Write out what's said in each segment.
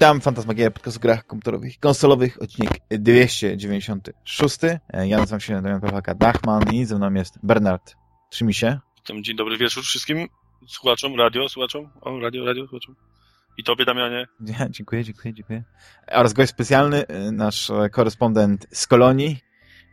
Witam, Fantasmagieria, podcast o grach komputerowych i konsolowych, odcinek 296. E, Ja nazywam się Damian Pawlaka Dachman i ze mną jest Bernard Trzymisie. Witam, dzień dobry wieczór wszystkim słuchaczom, radio, słuchaczom, o, radio, radio, słuchaczom. I tobie, Damianie. Ja, dziękuję, dziękuję, dziękuję. Oraz gość specjalny, e, nasz e, korespondent z Kolonii,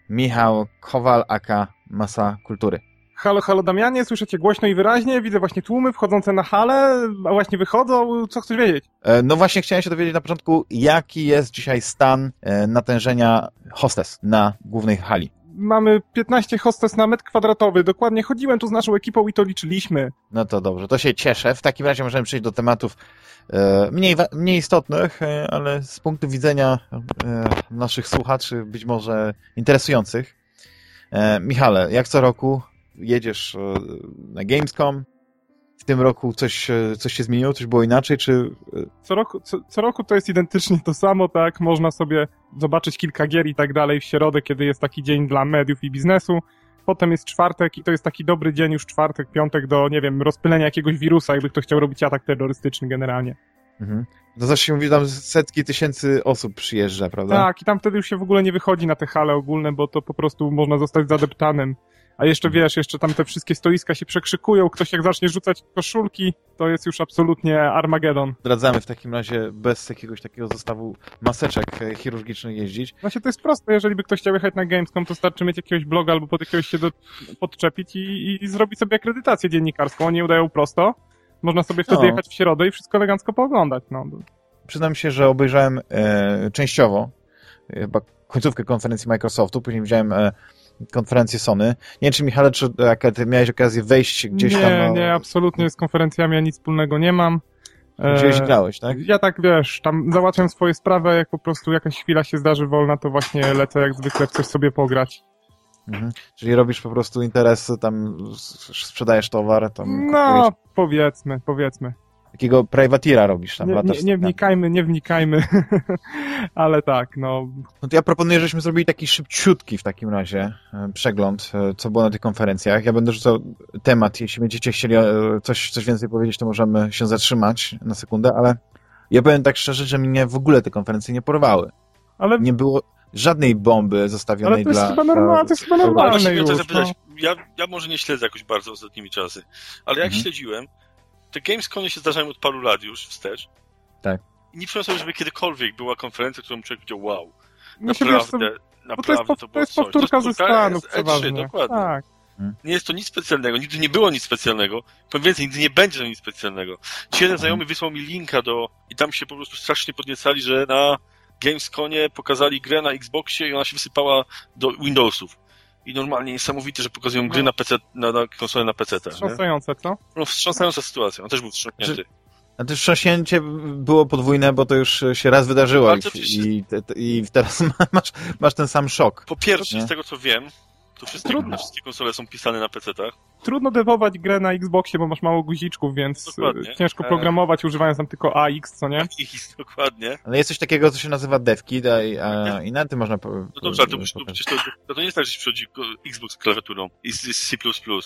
Michał Kowal, aka Masa Kultury. Halo, halo Damianie, słyszycie głośno i wyraźnie, widzę właśnie tłumy wchodzące na halę, a właśnie wychodzą, co chcesz wiedzieć? E, No właśnie chciałem się dowiedzieć na początku, jaki jest dzisiaj stan e, natężenia hostes na głównej hali. Mamy 15 hostes na metr kwadratowy, dokładnie chodziłem tu z naszą ekipą i to liczyliśmy. No to dobrze, to się cieszę. W takim razie możemy przejść do tematów e, mniej, mniej istotnych, e, ale z punktu widzenia e, naszych słuchaczy być może interesujących. Michale, jak co roku jedziesz e, na Gamescom? W tym roku coś, coś się zmieniło, coś było inaczej, czy... e, Co roku, co, co roku to jest identycznie to samo, tak, można sobie zobaczyć kilka gier i tak dalej w środę, kiedy jest taki dzień dla mediów i biznesu. Potem jest czwartek i to jest taki dobry dzień już czwartek, piątek do, nie wiem, rozpylenia jakiegoś wirusa, jakby ktoś chciał robić atak terrorystyczny generalnie. Mhm. To zawsze się mówi, tam setki tysięcy osób przyjeżdża, prawda? Tak, i tam wtedy już się w ogóle nie wychodzi na te hale ogólne, bo to po prostu można zostać zadeptanym. A jeszcze wiesz, jeszcze tam te wszystkie stoiska się przekrzykują, ktoś jak zacznie rzucać koszulki, to jest już absolutnie Armagedon. Zdradzamy w takim razie bez jakiegoś takiego zestawu maseczek e, chirurgicznych jeździć. Właśnie to jest proste, jeżeli by ktoś chciał jechać na Gamescom, to starczy mieć jakiegoś bloga albo pod jakiegoś się do, podczepić i, i zrobić sobie akredytację dziennikarską. Oni udają prosto. Można sobie wtedy No. jechać w środę i wszystko elegancko pooglądać. No. Przyznam się, że obejrzałem e, częściowo e, chyba końcówkę konferencji Microsoftu, później widziałem e, konferencję Sony. Nie wiem, czy Michale, czy jak ty miałeś okazję wejść gdzieś nie, tam... no, nie, absolutnie z konferencjami ja nic wspólnego nie mam. Gdzieś E, grałeś, tak? Ja tak, wiesz, tam załatwiam swoje sprawy, jak po prostu jakaś chwila się zdarzy wolna, to właśnie lecę jak zwykle w coś sobie pograć. Mhm. Czyli robisz po prostu interesy, tam sprzedajesz towar, tam No, powiedzmy, powiedzmy. Takiego privateera robisz tam, Nie, nie, nie wnikajmy, nie wnikajmy, ale tak, no. No to ja proponuję, żebyśmy zrobili taki szybciutki w takim razie e, przegląd, e, co było na tych konferencjach. Ja będę rzucał temat, jeśli będziecie chcieli e, coś, coś więcej powiedzieć, to możemy się zatrzymać na sekundę, ale ja powiem tak szczerze, że mnie w ogóle te konferencje nie porwały. Ale, Nie było żadnej bomby zostawionej ale to jest dla... chyba normalne, to jest chyba normalne już. zapytać, No. ja, ja może nie śledzę jakoś bardzo ostatnimi czasy, ale jak Mhm. śledziłem, te Gamescomy się zdarzają od paru lat już wstecz. Tak. I nie przypomnę sobie, żeby kiedykolwiek była konferencja, którą człowiek powiedział, wow, wiesz, co, naprawdę, to jest, naprawdę to to było jest coś. powtórka ze Stanów E3, przeważnie. dokładnie. Tak. Nie jest to nic specjalnego, nigdy nie było nic specjalnego. Powiem więcej, nigdy nie będzie to nic specjalnego. Ci jeden znajomy wysłał mi linka do... I tam się po prostu strasznie podniecali, że na Gamesconie pokazali grę na Xboxie i ona się wysypała do Windowsów. I normalnie niesamowite, że pokazują gry No. na PC, na, na konsolę na PC. Nie? Wstrząsające, co? No, wstrząsająca sytuacja. On też był wstrząśnięty. A to wstrząśnięcie było podwójne, bo to już się raz wydarzyło i, i, te- i teraz masz, masz ten sam szok. Po pierwsze, Nie? z tego co wiem, to wszystkie, Trudno. wszystkie konsole są pisane na PC-tach. Trudno dewować grę na Xboxie, bo masz mało guziczków, więc Dokładnie. e, ciężko E. programować używając tam tylko AX, co nie? I dokładnie. Ale jest coś takiego, co się nazywa devkit, a, a, i na tym można... Po, No dobrze, ale to, to, przecież to, to, to nie jest tak, że się przychodzi Xbox z klawiaturą i z, z C++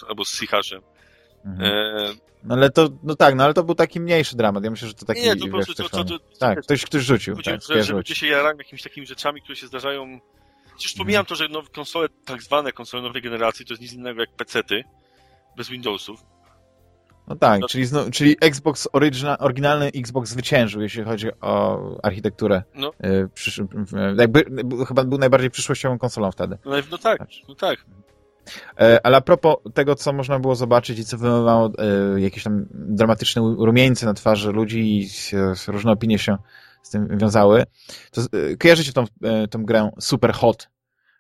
albo z C-hashem. Mhm. Eee, No ale to, no tak, no ale to był taki mniejszy dramat. Ja myślę, że to taki... nie, to po prostu wiesz, to, to, to, Tak, ktoś, ktoś rzucił. Chodzi, Tak, że, ludzie się jarają jakimiś takimi rzeczami, które się zdarzają. Przecież pomijam to, że nowe konsole, tak zwane konsole nowej generacji, to jest nic innego jak PC-ty, bez Windowsów. No tak, czyli, zno, czyli Xbox orygina, oryginalny Xbox zwyciężył, jeśli chodzi o architekturę. No. Y, Przysz, y, jakby, chyba był najbardziej przyszłościową konsolą wtedy. No, no tak, Patrz. no tak. E, Ale a propos tego, co można było zobaczyć i co wywołało e, jakieś tam dramatyczne rumieńce na twarzy ludzi i s- różne opinie się z tym wiązały, to e, kojarzycie tą, e, tą grę Super Hot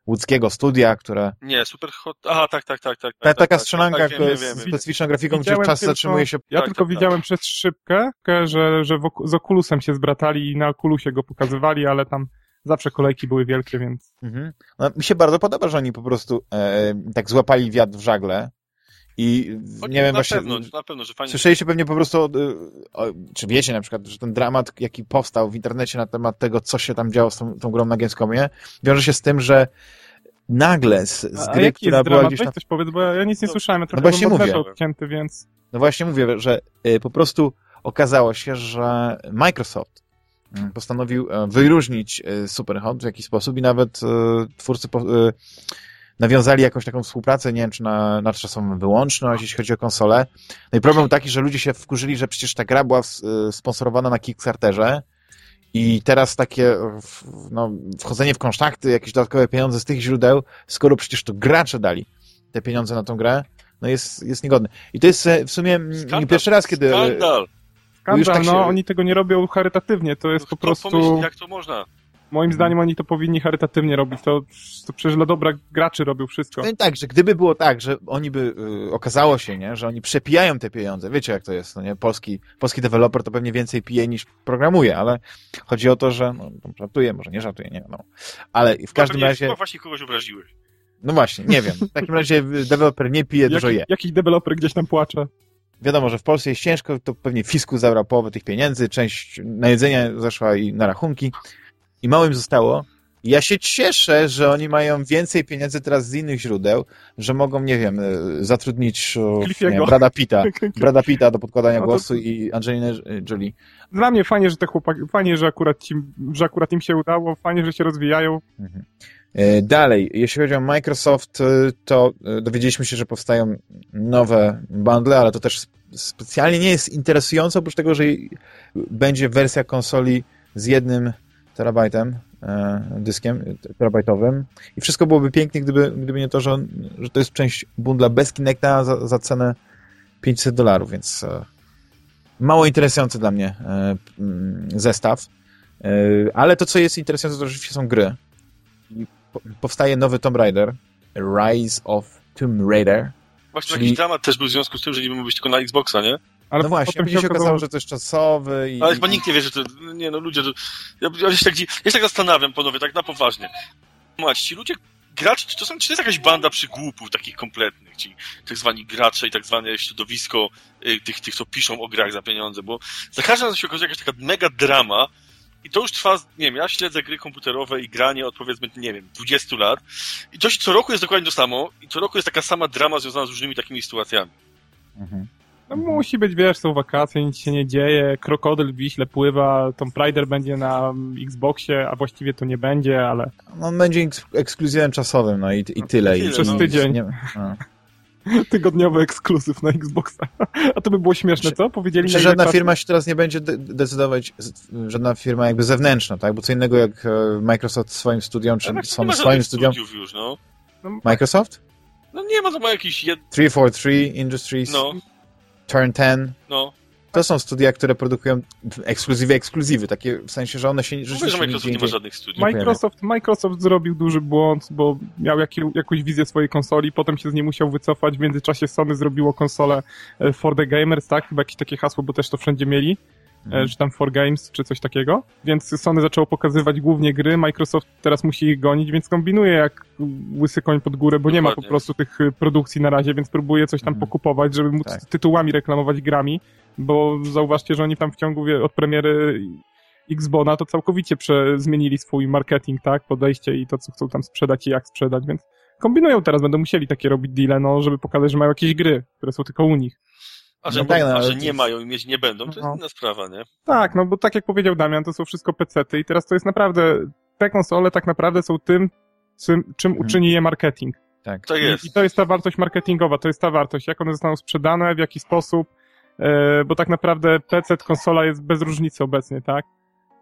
łódzkiego studia, która Nie, super hot. Aha, tak, tak, tak, tak. ta, tak, taka tak, strzelanka tak, wiem, z specyficzną grafiką, gdzie Widziałem czas tylko- zatrzymuje się. Ja Tak, tylko tak, widziałem przez szybkę, że, że z Oculusem się zbratali i na Oculusie go pokazywali, ale tam zawsze kolejki były wielkie, więc... Mhm. No, mi się bardzo podoba, że oni po prostu e, tak złapali wiatr w żagle i Choć nie wiem na właśnie... Pewno, na pewno, że fajnie. Słyszeliście pewnie po prostu, y, czy wiecie na przykład, że ten dramat, jaki powstał w internecie na temat tego, co się tam działo z tą, tą grą na Gamescomie, wiąże się z tym, że nagle z, z A gry, jaki która jest była dramat? gdzieś tam... coś powiedz, bo ja nic nie No, słyszałem, ja trochę właśnie byłem od mówię. odcięty, więc... No właśnie mówię, że y, po prostu okazało się, że Microsoft mm, postanowił e, wyróżnić e, Superhot w jakiś sposób i nawet twórcy po, nawiązali jakąś taką współpracę, nie wiem, czy na nadczasową wyłączność, jeśli chodzi o konsolę. No i problem był taki, że ludzie się wkurzyli, że przecież ta gra była s- e, sponsorowana na Kickstarterze i teraz takie w- no, wchodzenie w kontakty, jakieś dodatkowe pieniądze z tych źródeł, skoro przecież to gracze dali te pieniądze na tą grę, no jest, jest niegodne. I to jest e, w sumie nie Skandal, pierwszy raz, kiedy... Skandal! Skandal, już tak no się- oni tego nie robią charytatywnie, to jest po Kto prostu... pomyśli, jak to można? Moim zdaniem oni to powinni charytatywnie robić. To, to przecież dla dobra graczy robią wszystko. No i tak, że gdyby było tak, że oni by, y, okazało się, nie, że oni przepijają te pieniądze, wiecie jak to jest, no nie, polski, polski deweloper to pewnie więcej pije niż programuje, ale chodzi o to, że, no, żartuje, może nie żartuje, nie wiadomo, ale w każdym razie, Chyba właśnie kogoś obraziłeś. no właśnie, nie wiem, w takim razie deweloper nie pije, dużo Jaki, je. jakiś deweloper gdzieś tam płacze. Wiadomo, że w Polsce jest ciężko, to pewnie fiskus zabrał połowę tych pieniędzy, część na jedzenie zeszła i na rachunki i mało im zostało. Ja się cieszę, że oni mają więcej pieniędzy teraz z innych źródeł, że mogą, nie wiem, y, zatrudnić o, nie wiem, Brada Pitta, Brada Pitta do podkładania No to- głosu i Angelinę Jolie. Dla mnie fajnie, że te chłopaki, fajnie, że akurat, ci, że akurat im się udało, fajnie, że się rozwijają. Mhm. E, Dalej, jeśli chodzi o Microsoft, to dowiedzieliśmy się, że powstają nowe bundle, ale to też sp- specjalnie nie jest interesujące, oprócz tego, że będzie wersja konsoli z jednym terabajtem, e, dyskiem terabajtowym i wszystko byłoby pięknie, gdyby, gdyby nie to, że, on, że to jest część bundla bez Kinecta za, za cenę 500 dolarów, więc e, mało interesujący dla mnie e, mm, zestaw. Ale to, co jest interesujące, to rzeczywiście są gry. Powstaje nowy Tomb Raider, Rise of Tomb Raider. Właśnie Czyli- jakiś dramat też był w związku z tym, że nie mógł być tylko na Xboxa, nie? Ale no właśnie, potem później się okazało, że to jest czasowy i... Ale chyba nikt nie wie, że to... Nie no, ludzie... To, ja, ja, się tak, ja się tak zastanawiam, panowie, tak na poważnie. Macie, ci ludzie... Gracze, czy to, są, czy to jest jakaś banda przygłupów takich kompletnych, ci tak zwani gracze i tak zwane środowisko y, tych, tych, co piszą o grach za pieniądze, bo za każdym razem się okazuje jakaś taka mega drama i to już trwa, nie wiem, ja śledzę gry komputerowe i granie od powiedzmy, nie wiem, 20 lat i to się co roku jest dokładnie to samo i co roku jest taka sama drama związana z różnymi takimi sytuacjami. Mhm. No musi być, wiesz, są wakacje, nic się nie dzieje, krokodyl w Wiśle pływa, Tomb Raider będzie na Xboxie, a właściwie to nie będzie, ale No, on będzie eks- ekskluzywem czasowym, no i, i tyle. I, Tyle, Przez no. tydzień. Nie, no. tygodniowy ekskluzyw na Xboxa. A to by było śmieszne, co? Powiedzieli ile żadna firma się teraz nie będzie de- decydować, żadna firma jakby zewnętrzna, tak? Bo co innego jak e, Microsoft swoim studiom, czy tak, swoim żadnych studiom. już, no. Microsoft? No nie ma, to ma jakiś jed... 343 Industries, No, Turn 10. no. To są studia, które produkują ekskluzywy, ekskluzywy, takie w sensie, że one się że rzeczywiście Microsoft nigdzie nie ma żadnych studiów. Microsoft, Microsoft zrobił duży błąd, bo miał jaki, jakąś wizję swojej konsoli, potem się z niej musiał wycofać. W międzyczasie Sony zrobiło konsolę e, for the gamers, tak? Chyba jakieś takie hasło, bo też to wszędzie mieli. E, czy tam for games, czy coś takiego. Więc Sony zaczęło pokazywać głównie gry, Microsoft teraz musi ich gonić, więc kombinuje jak łysy koń pod górę, bo nie ma po Dokładnie. prostu tych y, produkcji na razie, więc próbuje coś tam Mhm. pokupować, żeby móc Tak. tytułami reklamować grami, bo zauważcie, że oni tam w ciągu wie, od premiery Xbona to całkowicie prze, zmienili swój marketing, tak, podejście i to, co chcą tam sprzedać i jak sprzedać, więc kombinują teraz, będą musieli takie robić deale, no, żeby pokazać, że mają jakieś gry, które są tylko u nich. A że, No tak, no, a że nie jest- mają i mieć nie będą, to No. jest inna sprawa, nie? Tak, no bo tak jak powiedział Damian, to są wszystko pecety i teraz to jest naprawdę, te konsole tak naprawdę są tym, czym, czym Mhm. uczyni je marketing. Tak. To jest. I, I to jest ta wartość marketingowa, to jest ta wartość, jak one zostaną sprzedane, w jaki sposób, e, bo tak naprawdę PC, konsola jest bez różnicy obecnie, tak?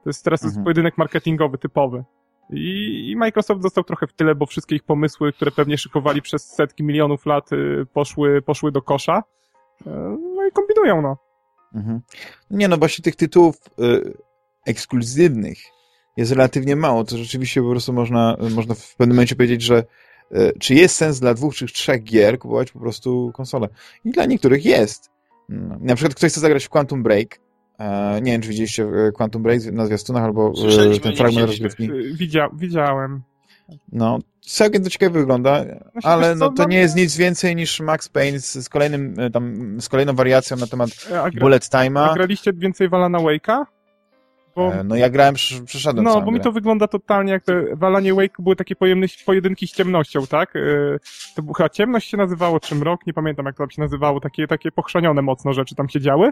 To jest teraz Mhm. jest pojedynek marketingowy, typowy. I, I Microsoft został trochę w tyle, bo wszystkie ich pomysły, które pewnie szykowali przez setki milionów lat, y, poszły, poszły do kosza. No i kombinują, no. Mhm. Nie no, właśnie tych tytułów y, ekskluzywnych jest relatywnie mało, to rzeczywiście po prostu można, można w pewnym momencie powiedzieć, że y, czy jest sens dla dwóch czy trzech gier kupować po prostu konsolę. I dla niektórych jest. No. Na przykład ktoś chce zagrać w Quantum Break, e, nie wiem, czy widzieliście e, Quantum Break na zwiastunach albo e, ten fragment rozgrywki. Widzia, widziałem. No, całkiem to ciekawie wygląda, Znaczy, ale no, to nie jest nic więcej niż Max Payne z, z kolejnym, e, tam, z kolejną wariacją na temat E, A, gra, bullet a time'a. graliście więcej Walana Wake'a? Bo, E, No ja grałem, przesz- przeszedłem no, bo mi grę. to wygląda totalnie jak te Walanie Wake były takie pojemny, pojedynki z ciemnością, tak? To była chyba ciemność się nazywało, czy mrok, nie pamiętam jak to tam się nazywało, takie, takie pochrzanione mocno rzeczy tam się działy.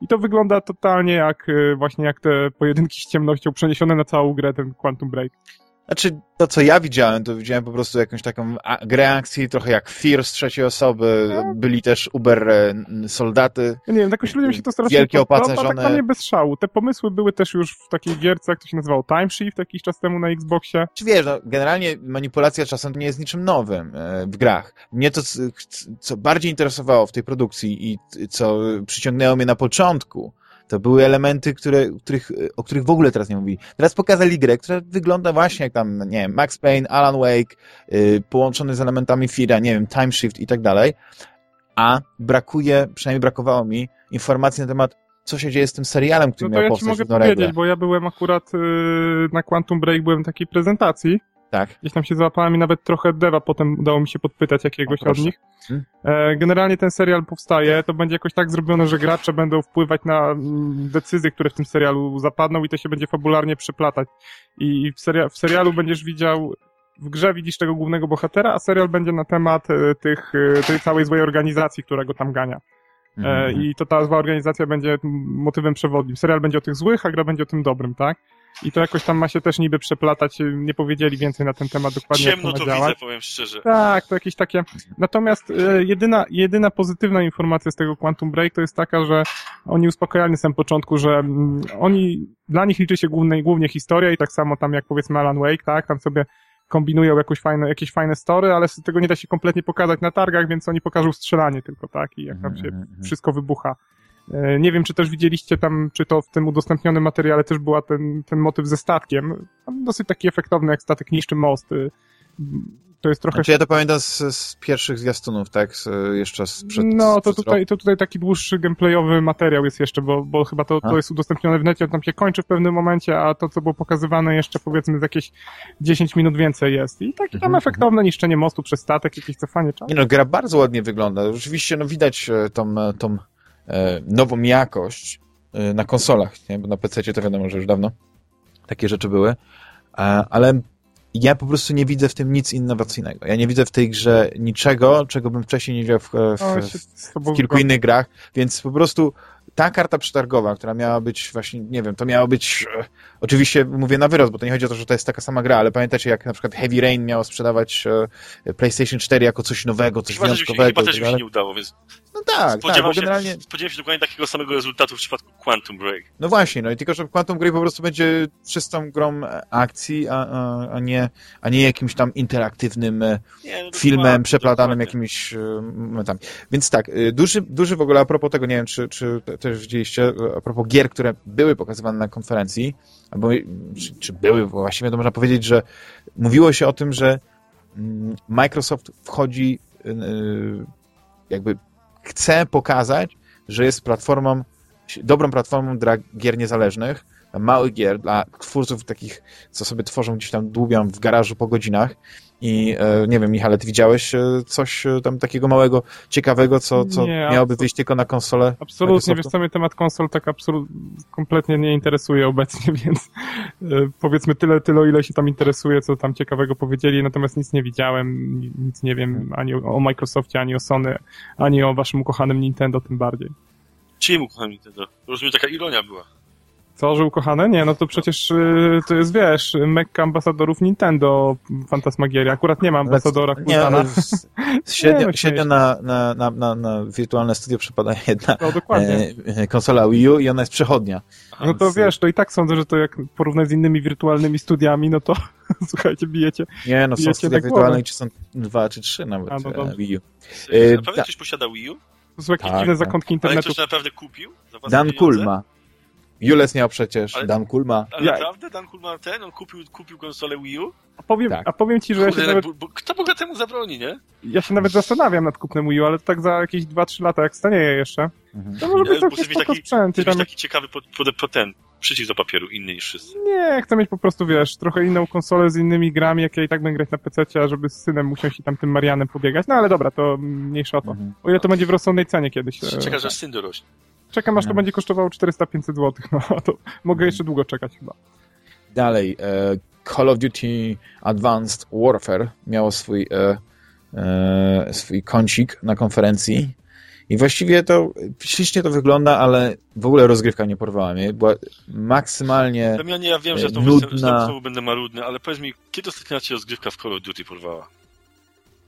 I to wygląda totalnie jak właśnie jak te pojedynki z ciemnością przeniesione na całą grę, ten Quantum Break. Znaczy, to co ja widziałem, to widziałem po prostu jakąś taką grę akcji, trochę jak Fear z trzeciej osoby, byli też Uber e, soldaty. Ja nie wiem, jakoś ludziom się to strasznie Wielkie podoba, opacerzone- tak dla mnie bez szału. Te pomysły były też już w takiej gierce, jak to się nazywało, Time Shift jakiś czas temu na Xboxie. Czy wiesz, no, generalnie manipulacja czasem nie jest niczym nowym e, w grach. Mnie to, co bardziej interesowało w tej produkcji i co przyciągnęło mnie na początku, to były elementy, które, których, o których w ogóle teraz nie mówili. Teraz pokazali grę, która wygląda właśnie jak tam, nie wiem, Max Payne, Alan Wake, y, połączony z elementami Fira, nie wiem, Time Shift i tak dalej, a brakuje, przynajmniej brakowało mi, informacji na temat, co się dzieje z tym serialem, który No to miał ja ci powstać mogę równolegle. powiedzieć, bo ja byłem akurat y, na Quantum Break, byłem w takiej prezentacji. Tak. Gdzieś tam się załapałem i nawet trochę deva potem udało mi się podpytać jakiegoś O, od nich. E, generalnie ten serial powstaje, to będzie jakoś tak zrobione, że gracze będą wpływać na mm, decyzje, które w tym serialu zapadną i to się będzie fabularnie przeplatać. I w, seria w serialu będziesz widział w grze widzisz tego głównego bohatera, a serial będzie na temat e, tych, e, tej całej złej organizacji, która go tam gania. Mhm. I to ta zła organizacja będzie motywem przewodnim. Serial będzie o tych złych, a gra będzie o tym dobrym, tak? I to jakoś tam ma się też niby przeplatać. Nie powiedzieli więcej na ten temat dokładnie, Ciemno jak to to widzę, powiem szczerze. Tak, to jakieś takie. Natomiast e, jedyna, jedyna pozytywna informacja z tego Quantum Break to jest taka, że oni uspokajali na samym początku, że mm, oni, dla nich liczy się głównie, głównie historia i tak samo tam jak powiedzmy Alan Wake, tak, tam sobie kombinują jakąś fajne, jakieś fajne story, ale z tego nie da się kompletnie pokazać na targach, więc oni pokażą strzelanie tylko, tak, i jak tam się Mhm, mhm. wszystko wybucha. E, Nie wiem, czy też widzieliście tam, czy to w tym udostępnionym materiale też była ten, ten motyw ze statkiem. Tam dosyć taki efektowny, jak statek niszczy most. y, To jest trochę Znaczy ja to pamiętam z, z pierwszych zwiastunów, tak? Z, jeszcze sprzed... No, to tutaj, to tutaj taki dłuższy gameplayowy materiał jest jeszcze, bo, bo chyba to, A. to jest udostępnione w necie, tam się kończy w pewnym momencie, a to, co było pokazywane jeszcze powiedzmy z jakieś 10 minut więcej jest. I takie tam Mhm, efektowne niszczenie mostu przez statek, jakieś cofanie czasu. Nie no, gra bardzo ładnie wygląda. Rzeczywiście, no widać e, tą, e, tą nową jakość e, na konsolach, nie? Bo na PC to wiadomo, że już dawno takie rzeczy były. E, ale ja po prostu nie widzę w tym nic innowacyjnego. Ja nie widzę w tej grze niczego, czego bym wcześniej nie widział w, w, No, w, w kilku innych grach, więc po prostu ta karta przetargowa, która miała być właśnie, nie wiem, to miało być, e, oczywiście mówię na wyrost, bo to nie chodzi o to, że to jest taka sama gra, ale pamiętacie, jak na przykład Heavy Rain miało sprzedawać e, PlayStation 4 jako coś nowego, coś Chyba, wyjątkowego. chyba też tak mi się dalej. nie udało, więc No tak, tak, spodziewam, bo się, generalnie, spodziewam się dokładnie takiego samego rezultatu w przypadku Quantum Break. no właśnie, no i tylko, że Quantum Grey po prostu będzie czystą grą akcji, a, a, a, nie, a nie jakimś tam interaktywnym e, Nie, no filmem przeplatanym dokładnie. jakimiś momentami. Więc tak, duży, duży w ogóle a propos tego, nie wiem, czy, czy też widzieliście, a propos gier, które były pokazywane na konferencji, albo czy, czy były, bo właściwie to można powiedzieć, że mówiło się o tym, że mm, Microsoft wchodzi, e, jakby chce pokazać, że jest platformą, dobrą platformą dla gier niezależnych, dla małych gier, dla twórców takich, co sobie tworzą gdzieś tam, dłubią w garażu po godzinach. I e, nie wiem, Michale, ty widziałeś e, coś e, tam takiego małego, ciekawego, co, co Nie, miałoby wyjść tylko na konsolę? Absolutnie, wiesz co, mnie temat konsol tak absolut, kompletnie nie interesuje obecnie, więc powiedzmy tyle, tyle, o ile się tam interesuje, co tam ciekawego powiedzieli, natomiast nic nie widziałem, ni- nic nie wiem ani o, Microsoftie, ani o Sony, ani o waszym ukochanym Nintendo tym bardziej. Czyim ukocham Nintendo? Rozumiem, taka ironia była. Co, że ukochane? Nie, no to przecież y, to jest, wiesz, mekka ambasadorów Nintendo Fantasmagieria. Akurat nie ma ambasadora Nie, Kultana. średnio, no, średnio na, na, na, na, na wirtualne studio przypada jedna No dokładnie. e, e, konsola Wii U i ona jest przechodnia. No to więc- wiesz, to i tak sądzę, że to jak porównać z innymi wirtualnymi studiami, no to słuchajcie, bijecie. Nie, no są Bijecie studia na wirtualne, czy są dwa czy trzy nawet A, no e. Wii U. E, E, naprawdę ktoś posiada Wii U? To są jakieś Tak, dziwne tak. zakątki Ale internetu. ktoś naprawdę kupił? Dan pieniądze? Kulma. Jules miał przecież, Ale- Dan Kulma. Ale Ja- naprawdę Dan Kulma ten? On kupił, kupił konsolę Wii U? A powiem, Tak. a powiem ci, że ja się, Kurde, nawet, bo, bo, kto Boga temu zabroni, nie? ja się nawet zastanawiam nad kupnem Wii U, ale tak za jakieś 2-3 lata, jak stanieje jeszcze, Mhm. to może być Ja muszę mieć taki- sprzęt. I Chcę tam, taki ciekawy pod, pod, pod ten przycisk do papieru, inny niż wszyscy. nie, chcę mieć po prostu, wiesz, trochę inną konsolę z innymi grami, jak ja i tak będę grać na PC, a żeby z synem usiąść i tam tym Marianem pobiegać. No ale dobra, to mniejsza o to. Mhm. O ile to będzie w rozsądnej cenie kiedyś. e, Czekasz, aż syn dorośnie. Czekam, aż to No. będzie kosztowało 400-500 zł, no to mogę jeszcze długo czekać chyba. Dalej, e, Call of Duty Advanced Warfare miało swój, e, e, swój kącik na konferencji I właściwie to ślicznie to wygląda, ale w ogóle rozgrywka nie porwała mnie. Była maksymalnie Damianie, ja wiem, że to nudna. znowu będę marudny, ale powiedz mi, kiedy ostatnio cię rozgrywka w Call of Duty porwała?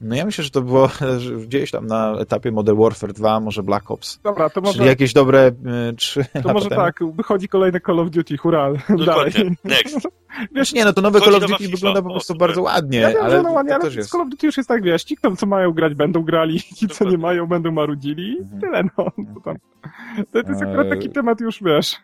No ja myślę, że to było gdzieś tam na etapie Modern Warfare 2, może Black Ops. Dobra, to może, Czyli jakieś dobre y, trzy to lata może temu. tak, wychodzi kolejne Call of Duty, hura, dalej. Next. Wiesz, nie, no to nowe Call of Duty wygląda po O, prostu super. bardzo ładnie, Ja wiem, ale że no ładnie, to ale też jest. z Call of Duty już jest tak, wiesz, ci, kto, co mają grać, będą grali, ci, co nie mają, będą marudzili i Mhm. tyle, no. To, tam. to, jest akurat taki temat już, wiesz,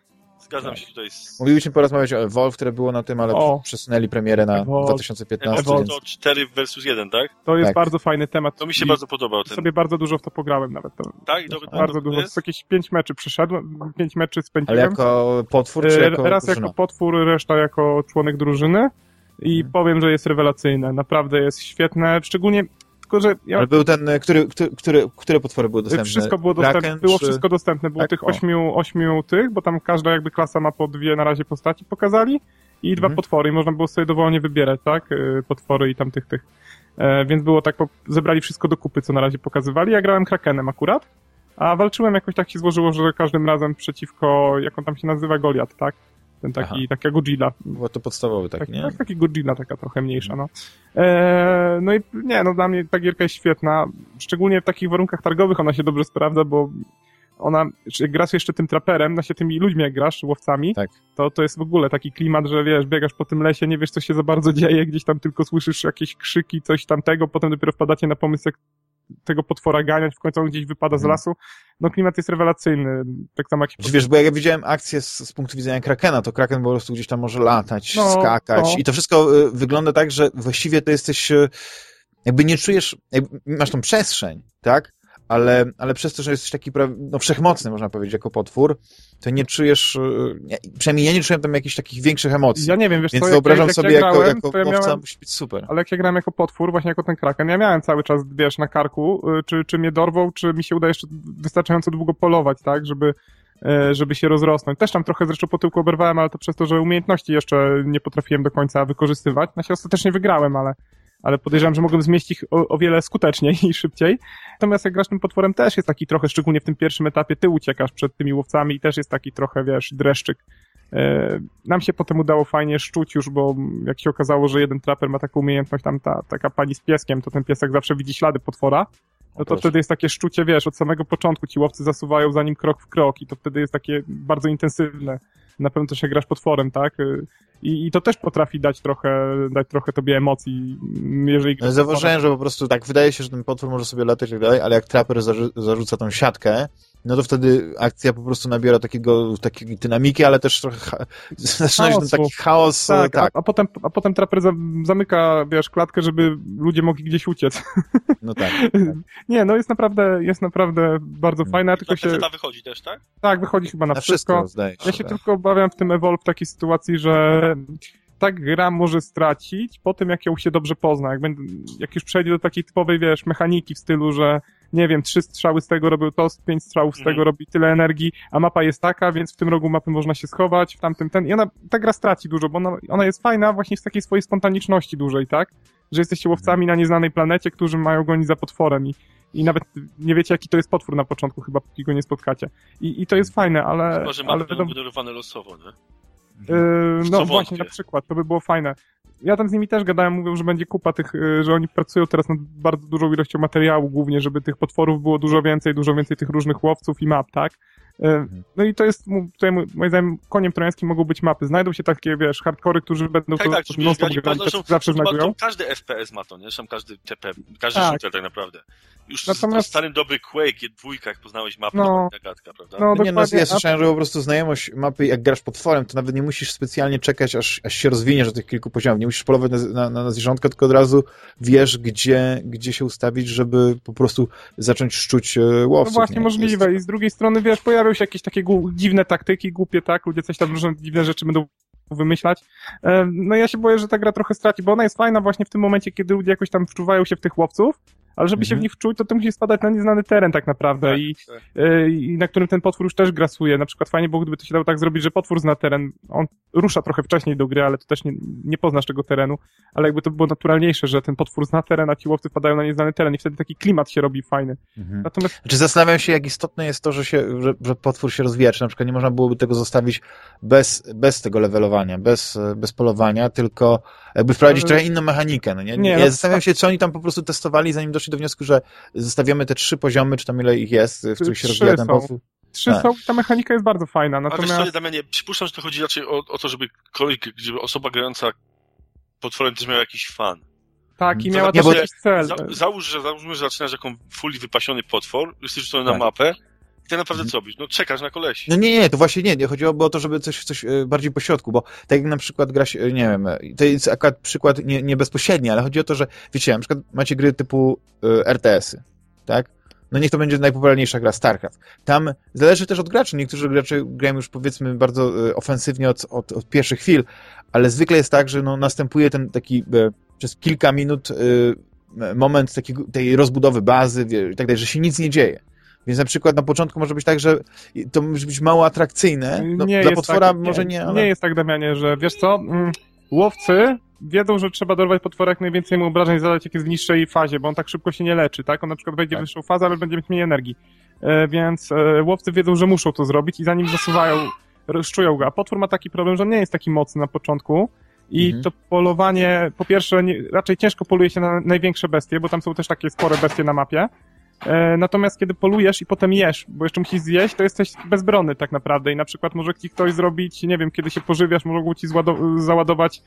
Zgadzam się tutaj z... Moglibyśmy porozmawiać o Evolve, które było na tym, ale O. przesunęli premierę na Evolve. 2015, Evolve więc to 4 versus 1, tak? to jest Tak. bardzo fajny temat. To mi się I bardzo podobał ten. sobie bardzo dużo w to pograłem nawet. To, Tak? I dobry, bardzo dobry dużo, jest? jakieś pięć meczy przyszedłem, pięć meczy ale spędziłem. jako potwór, czy E, jako Raz drużyna? jako potwór, reszta jako członek drużyny i Mhm. powiem, że jest rewelacyjne. Naprawdę jest świetne, szczególnie tylko, że ja, Ale był ten, który, który, który, które potwory były dostępne? wszystko było dostępne, Kraken, było czy- wszystko dostępne, było Tak? tych ośmiu, ośmiu tych, bo tam każda jakby klasa ma po dwie na razie postaci pokazali i dwa Mhm. potwory i można było sobie dowolnie wybierać, tak, y, potwory i tam tych, tych. E, więc było tak, po, zebrali wszystko do kupy, co na razie pokazywali. Ja grałem Krakenem akurat, a walczyłem jakoś tak się złożyło, że każdym razem przeciwko, jak on tam się nazywa, Goliat, tak? Ten taki, Aha. taka Godzilla. Było to podstawowy, tak, Tak, nie? tak, taki Godzilla, taka trochę mniejsza, no. Eee, no i nie, no dla mnie ta gierka jest świetna. Szczególnie w takich warunkach targowych ona się dobrze sprawdza, bo ona, czy jak grasz jeszcze tym traperem, no się tymi ludźmi jak grasz, łowcami, Tak. to to jest w ogóle taki klimat, że wiesz, biegasz po tym lesie, nie wiesz co się za bardzo dzieje, gdzieś tam tylko słyszysz jakieś krzyki, coś tamtego, potem dopiero wpadacie na pomysł, jak tego potwora ganiać, w końcu on gdzieś wypada z Mhm. lasu. No klimat jest rewelacyjny, tak samo jak Wiesz, bo jak ja widziałem akcję z, z punktu widzenia Krakena, to Kraken po prostu gdzieś tam może latać, No, skakać no. i to wszystko y, wygląda tak, że właściwie to jesteś, y, jakby nie czujesz, jakby masz tą przestrzeń, tak? Ale, ale przez to, że jesteś taki no, wszechmocny, można powiedzieć, jako potwór, to nie czujesz, y, nie, przynajmniej ja nie czułem tam jakichś takich większych emocji. Ja nie wiem, wiesz Więc co, wyobrażam jak, jak sobie, ja jako, grałem, jako ja miałem, musi być super. Ale jak ja grałem jako potwór, właśnie jako ten kraken, ja miałem cały czas, wiesz, na karku, y, czy, czy mnie dorwał, czy mi się uda jeszcze wystarczająco długo polować, tak, żeby, e, żeby się rozrosnąć. Też tam trochę zresztą po tyłku oberwałem, ale to przez to, że umiejętności jeszcze nie potrafiłem do końca wykorzystywać. Na się ostatecznie wygrałem, ale, ale podejrzewam, że mogłem zmieścić ich o, o wiele skuteczniej i szybciej. Natomiast jak grasz tym potworem też jest taki trochę, szczególnie w tym pierwszym etapie, ty uciekasz przed tymi łowcami i też jest taki trochę, wiesz, dreszczyk. E, Nam się potem udało fajnie szczuć już, bo jak się okazało, że jeden traper ma taką umiejętność, tam ta taka pani z pieskiem, to ten piesek zawsze widzi ślady potwora, no to wtedy jest takie szczucie, wiesz, od samego początku ci łowcy zasuwają za nim krok w krok i to wtedy jest takie bardzo intensywne. Na pewno też jak grasz potworem, tak? Y, I, I to też potrafi dać trochę, dać trochę tobie emocji, mm, jeżeli No, grasz Zauważyłem, że po prostu tak wydaje się, że ten potwór może sobie latać i tak dalej, ale jak traper zarzu- zarzuca tą siatkę, no to wtedy akcja po prostu nabiera takiego, takiej dynamiki, ale też trochę zaczyna się ten taki chaos, Tak, tak, A, a, potem, a potem traper za, zamyka, wiesz, klatkę, żeby ludzie mogli gdzieś uciec. no tak. Nie, no jest naprawdę, jest naprawdę bardzo Mm. fajna, Na tylko się, PC wychodzi też, tak? tak, wychodzi chyba na, Na wszystko. wszystko zdaje się. Ja się tak. tylko obawiam w tym Evolve takiej sytuacji, że ta gra może stracić po tym, jak ją się dobrze pozna. Jak, będę, jak już przejdzie do takiej typowej, wiesz, mechaniki w stylu, że nie wiem, trzy strzały z tego robią to, pięć strzałów z Mhm. tego robi tyle energii, a mapa jest taka, więc w tym rogu mapy można się schować, w tamtym ten. I ona, ta gra straci dużo, bo ona, ona jest fajna właśnie w takiej swojej spontaniczności dużej, tak? Że jesteście łowcami na nieznanej planecie, którzy mają gonić za potworem i, i nawet nie wiecie, jaki to jest potwór na początku, chyba póki go nie spotkacie. I, i to jest fajne, ale... Chyba, że mapy będą generowane losowo, nie? Yy, no właśnie, na przykład, to by było fajne. Ja tam z nimi też gadałem, mówią, że będzie kupa tych, yy, że oni pracują teraz nad bardzo dużą ilością materiału głównie, żeby tych potworów było dużo więcej, dużo więcej tych różnych łowców i map, tak? Yy, No i to jest, mu- tutaj mo- moim zdaniem, koniem trojańskim mogą być mapy. Znajdą się takie, wiesz, hardkory, którzy będą Tak, to tak, non-stop grali zawsze znajdują. to Każdy FPS ma to, nie? Zresztą każdy TP, każdy Tak. shooter tak naprawdę. Już Natomiast- w starym dobry Quake, dwójka, jak poznałeś mapę, No. to gadka, prawda? No, No nie, no, ja słyszałem, że po prostu znajomość mapy, jak grasz potworem, to nawet nie musisz specjalnie czekać, aż, aż się rozwiniesz do tych kilku poziomów. Nie musisz polować na, na, na zwierzątka, tylko od razu wiesz, gdzie, gdzie się ustawić, żeby po prostu zacząć szczuć e, No łowców. właśnie, nie? możliwe. Jest- I z drugiej strony, wiesz, pojawią się jakieś takie dziwne taktyki, głupie, tak? Ludzie coś tam różne dziwne rzeczy będą wymyślać. E, No ja się boję, że ta gra trochę straci, bo ona jest fajna właśnie w tym momencie, kiedy ludzie jakoś tam wczuwają się w tych łowców, ale żeby się w Mhm. nich wczuć, to ty musisz spadać na nieznany teren tak naprawdę Tak, i, tak. y, i na którym ten potwór już też grasuje. Na przykład fajnie było, gdyby to się dało tak zrobić, że potwór zna teren, on rusza trochę wcześniej do gry, ale to też nie, nie poznasz tego terenu, ale jakby to było naturalniejsze, że ten potwór zna teren, a ci łowcy wpadają na nieznany teren i wtedy taki klimat się robi fajny. Mhm. Natomiast Znaczy zastanawiam się, jak istotne jest to, że, się, że, że potwór się rozwija, czy na przykład nie można byłoby tego zostawić bez, bez tego levelowania, bez, e, bez polowania, tylko jakby wprowadzić Ale- trochę inną mechanikę, no nie? Nie, ja no- zastanawiam się, czy oni tam po prostu testowali, zanim doszli do wniosku, że zostawiamy te trzy poziomy, czy tam ile ich jest, w których się Trzy rozwija ten są. potwór. trzy Tak. są ta mechanika jest bardzo fajna, A wiesz co, natomiast Damianie, przypuszczam, że to chodzi raczej o, o to, żeby koleś, żeby osoba grająca potworem też miała jakiś fan. tak, i To miała znaczy, też jakiś cel. Za, załóż, że załóżmy, że zaczynasz jako fully wypasiony potwor, jesteś rzucony na Tak. mapę i tak naprawdę Mhm. co robisz? No czekasz na kolesi. No nie, nie, to właśnie nie, nie. Chodziło o to, żeby coś, coś e, bardziej po środku, bo tak jak na przykład gra się, e, nie wiem, e, to jest akurat przykład nie, nie bezpośredni, ale chodzi o to, że wiecie, na przykład macie gry typu e, RTS-y, tak? No niech to będzie najpopularniejsza gra StarCraft. Tam zależy też od graczy. Niektórzy gracze grają już powiedzmy bardzo ofensywnie od, od, od pierwszych chwil, ale zwykle jest tak, że no, następuje ten taki e, przez kilka minut e, moment takiego, tej rozbudowy bazy i tak dalej, że się nic nie dzieje. Więc na przykład na początku może być tak, że to może być mało atrakcyjne. No, nie dla potwora tak, może nie, ale... Nie jest tak, Damianie, że wiesz co, mm, łowcy wiedzą, że trzeba dorwać potwora jak najwięcej mu obrażeń zadać, jak jest w niższej fazie, bo on tak szybko się nie leczy, tak? On na przykład wejdzie w Tak. wyższą fazę, ale będzie mieć mniej energii. E, więc e, łowcy wiedzą, że muszą to zrobić i zanim zasuwają, rozczują go. A potwór ma taki problem, że on nie jest taki mocny na początku i Mhm. to polowanie, po pierwsze, nie, raczej ciężko poluje się na największe bestie, bo tam są też takie spore bestie na mapie. E, Natomiast kiedy polujesz i potem jesz, bo jeszcze musisz zjeść, to jesteś bezbronny tak naprawdę i na przykład może ci ktoś zrobić, nie wiem, kiedy się pożywiasz, mogą ci załadować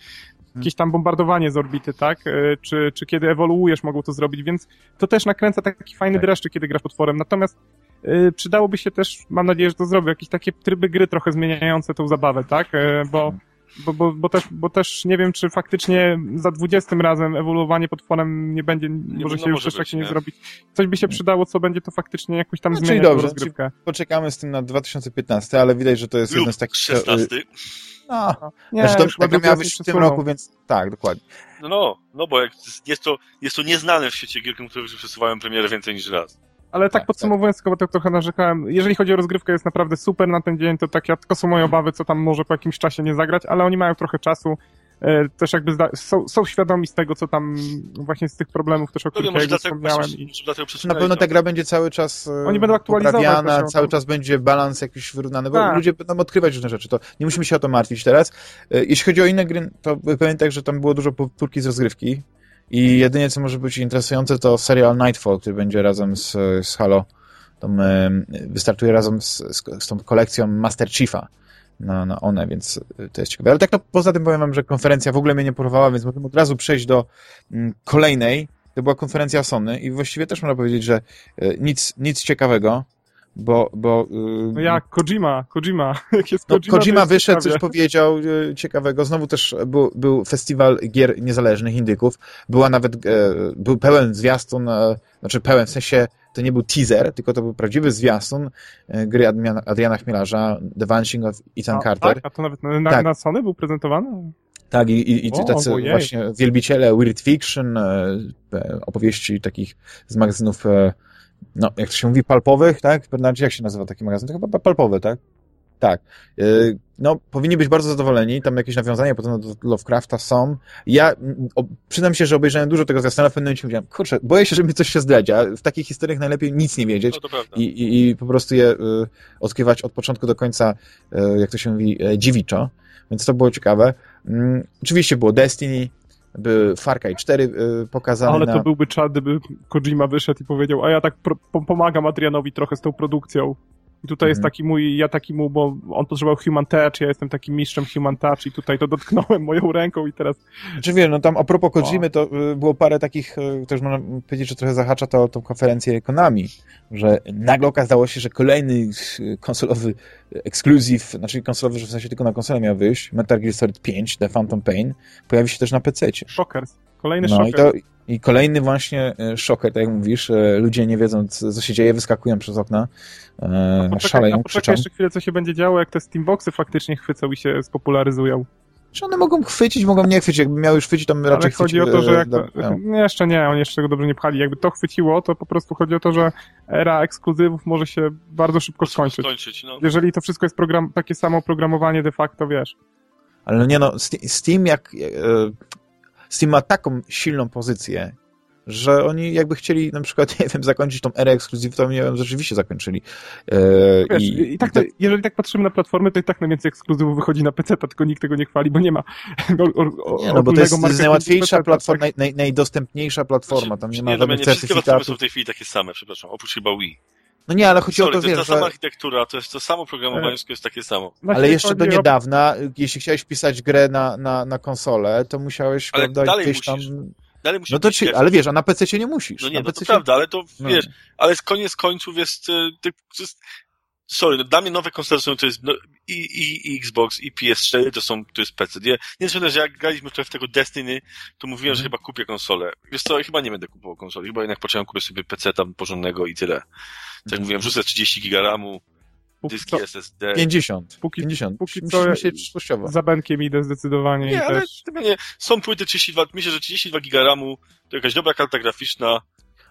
jakieś tam bombardowanie z orbity, tak? E, Czy, czy kiedy ewoluujesz, mogą to zrobić, więc to też nakręca taki fajny Tak. dreszczyk, kiedy grasz potworem. Natomiast e, przydałoby się też, mam nadzieję, że to zrobię, jakieś takie tryby gry trochę zmieniające tą zabawę, tak? E, Bo bo, bo, bo, też, bo też nie wiem, czy faktycznie za dwudziestym razem ewoluowanie potworem nie będzie, może no się już może tak być, nie nie? zrobić. Coś by się przydało, co będzie to faktycznie jakoś tam No, czyli zmieniać tą dobrze, rozgrywkę. Poczekamy z tym na 2015, ale widać, że to jest Lub jeden z takich... 16. No, Nie, znaczy to, już raz być nie w tym roku, więc tak, dokładnie. No, no, no bo jak, jest, to, jest to nieznane w świecie gier, które już przesuwałem premierę więcej niż raz. Ale tak Tak, podsumowując, tylko bo tak trochę narzekałem, jeżeli chodzi o rozgrywkę, jest naprawdę super na ten dzień, to tak ja tylko są moje obawy, co tam może po jakimś czasie nie zagrać, ale oni mają trochę czasu, e, też jakby zda- są, są świadomi z tego, co tam właśnie z tych problemów też, o No których ja dlatego, wspomniałem. I... Na pewno to. ta gra będzie cały czas e, Oni będą też, cały czas będzie balans jakiś wyrównany, bo Tak. ludzie będą odkrywać różne rzeczy. To nie musimy się o to martwić teraz. E, Jeśli chodzi o inne gry, to pamiętaj, że tam było dużo powtórki z rozgrywki i jedynie, co może być interesujące, to serial Nightfall, który będzie razem z, z Halo. Tam, wystartuje razem z, z, z tą kolekcją Master Chiefa na, na one, więc to jest ciekawe. Ale tak to poza tym powiem wam, że konferencja w ogóle mnie nie porwała, więc możemy od razu przejść do mm, kolejnej. To była konferencja Sony i właściwie też można powiedzieć, że e, nic, nic ciekawego, bo, bo y, No jak, Kojima, Kojima, jak jest no, Kojima, to Kojima jest wyszedł, ciekawie. coś powiedział e, ciekawego. Znowu też był, był festiwal gier niezależnych, indyków. Była nawet, e, był pełen zwiastun, e, znaczy pełen, w sensie to nie był teaser, tylko to był prawdziwy zwiastun e, gry Adriana, Adriana Chmielarza, The Vanishing of Ethan A, Carter. Tak, a to nawet na, na, Tak. na Sony był prezentowany? Tak, i, i, i O, tacy właśnie wielbiciele weird fiction, opowieści takich z magazynów, no, jak to się mówi, palpowych, tak? Bernardzie, jak się nazywa taki magazyn? To chyba pa- palpowy, tak? Tak. E, No, powinni być bardzo zadowoleni. Tam jakieś nawiązania potem do Lovecrafta są. Ja o, przyznam się, że obejrzałem dużo tego zwiastuna, w pewnym momencie mówiłem, kurczę, boję się, że mi coś się zdradzi, a w takich historiach najlepiej nic nie wiedzieć No i, i, i po prostu je y, odkrywać od początku do końca, y, jak to się mówi, y, dziewiczo. Więc to było ciekawe. Mm, oczywiście było Destiny, był Far Cry 4 y, pokazany Ale na... to byłby czad, gdyby Kojima wyszedł i powiedział, a ja tak pomagam Adrianowi trochę z tą produkcją. I tutaj jest Mhm. taki mój, ja taki mu, bo on potrzebował Human Touch, ja jestem takim mistrzem Human Touch i tutaj to dotknąłem moją ręką i teraz Czy wiem, no tam a propos Kojimy, to y, było parę takich, y, też można powiedzieć, że trochę zahacza to o tą konferencję Konami, że nagle okazało się, że kolejny y, konsolowy ekskluzyw, znaczy konsolowy, że w sensie tylko na konsolę miał wyjść, Metal Gear Solid 5, The Phantom Pain, pojawi się też na PC-cie. Shockers. Kolejny No i, Shocker. to, i kolejny właśnie e, szoker, tak jak mówisz, e, ludzie nie wiedzą, co się dzieje, wyskakują przez okna, e, Poczekaj, szaleją, krzyczą. jeszcze chwilę, co się będzie działo, jak te Steamboxy faktycznie chwycą i się spopularyzują. Czy one mogą chwycić, mogą nie chwycić. Jakby miały już chwycić, to my raczej Ale chodzi chwyci- o to, że e, jak... no. Nie, jeszcze nie, oni jeszcze go dobrze nie pchali. Jakby to chwyciło, to po prostu chodzi o to, że era ekskluzywów może się bardzo szybko skończyć. skończyć no. Jeżeli to wszystko jest program, takie samo programowanie de facto, wiesz. Ale no nie no, Steam jak... Steam ma taką silną pozycję, że oni jakby chcieli na przykład, nie wiem, zakończyć tą erę ekskluzywów, to oni ją rzeczywiście zakończyli. E, Wiesz, i, i tak, to, jeżeli tak patrzymy na platformy, to i tak najwięcej ekskluzywów wychodzi na PC, tylko nikt tego nie chwali, bo nie ma o, o, Nie, no bo to jest, to jest najłatwiejsza platforma, tak. naj, naj, najdostępniejsza platforma, tam nie ma no, żadnych nie, wszystkie platformy są w certyfikatów. tej chwili takie same, przepraszam, oprócz chyba Wii. No nie, ale chodzi o Sorry, to, to jest wiesz, ta sama że... architektura, to jest to samo programowanie, wszystko jest takie samo. Ale jeszcze do o- niedawna, jeśli chciałeś pisać grę na, na, na konsolę, to musiałeś, Ale prawda, dalej gdzieś tam... musisz. Dalej musi No to tekst. ale wiesz, a na PC nie musisz. No nie, na no to prawda, ale to No. wiesz, ale z koniec końców jest, e, ty, to jest sorry, no dla mnie nowe konsole są, to jest no, i, i, i Xbox, i PS4 to są, to jest PC. Nie, nie że że jak graliśmy trochę w tego Destiny, to mówiłem, że Mhm. chyba kupię konsolę. Wiesz co, chyba nie będę kupował konsoli, chyba jednak począłem kupię sobie PC tam porządnego i tyle. Tak jak mówiłem, rzucę 30 giga RAMu, Póki dyski co, SSD. 50. Póki- 50. póki co- przyszłościowo. za Benkiem idę zdecydowanie Nie, i ale też... nie. Są płyty 32, myślę, że 32 giga RAMu to jakaś dobra karta graficzna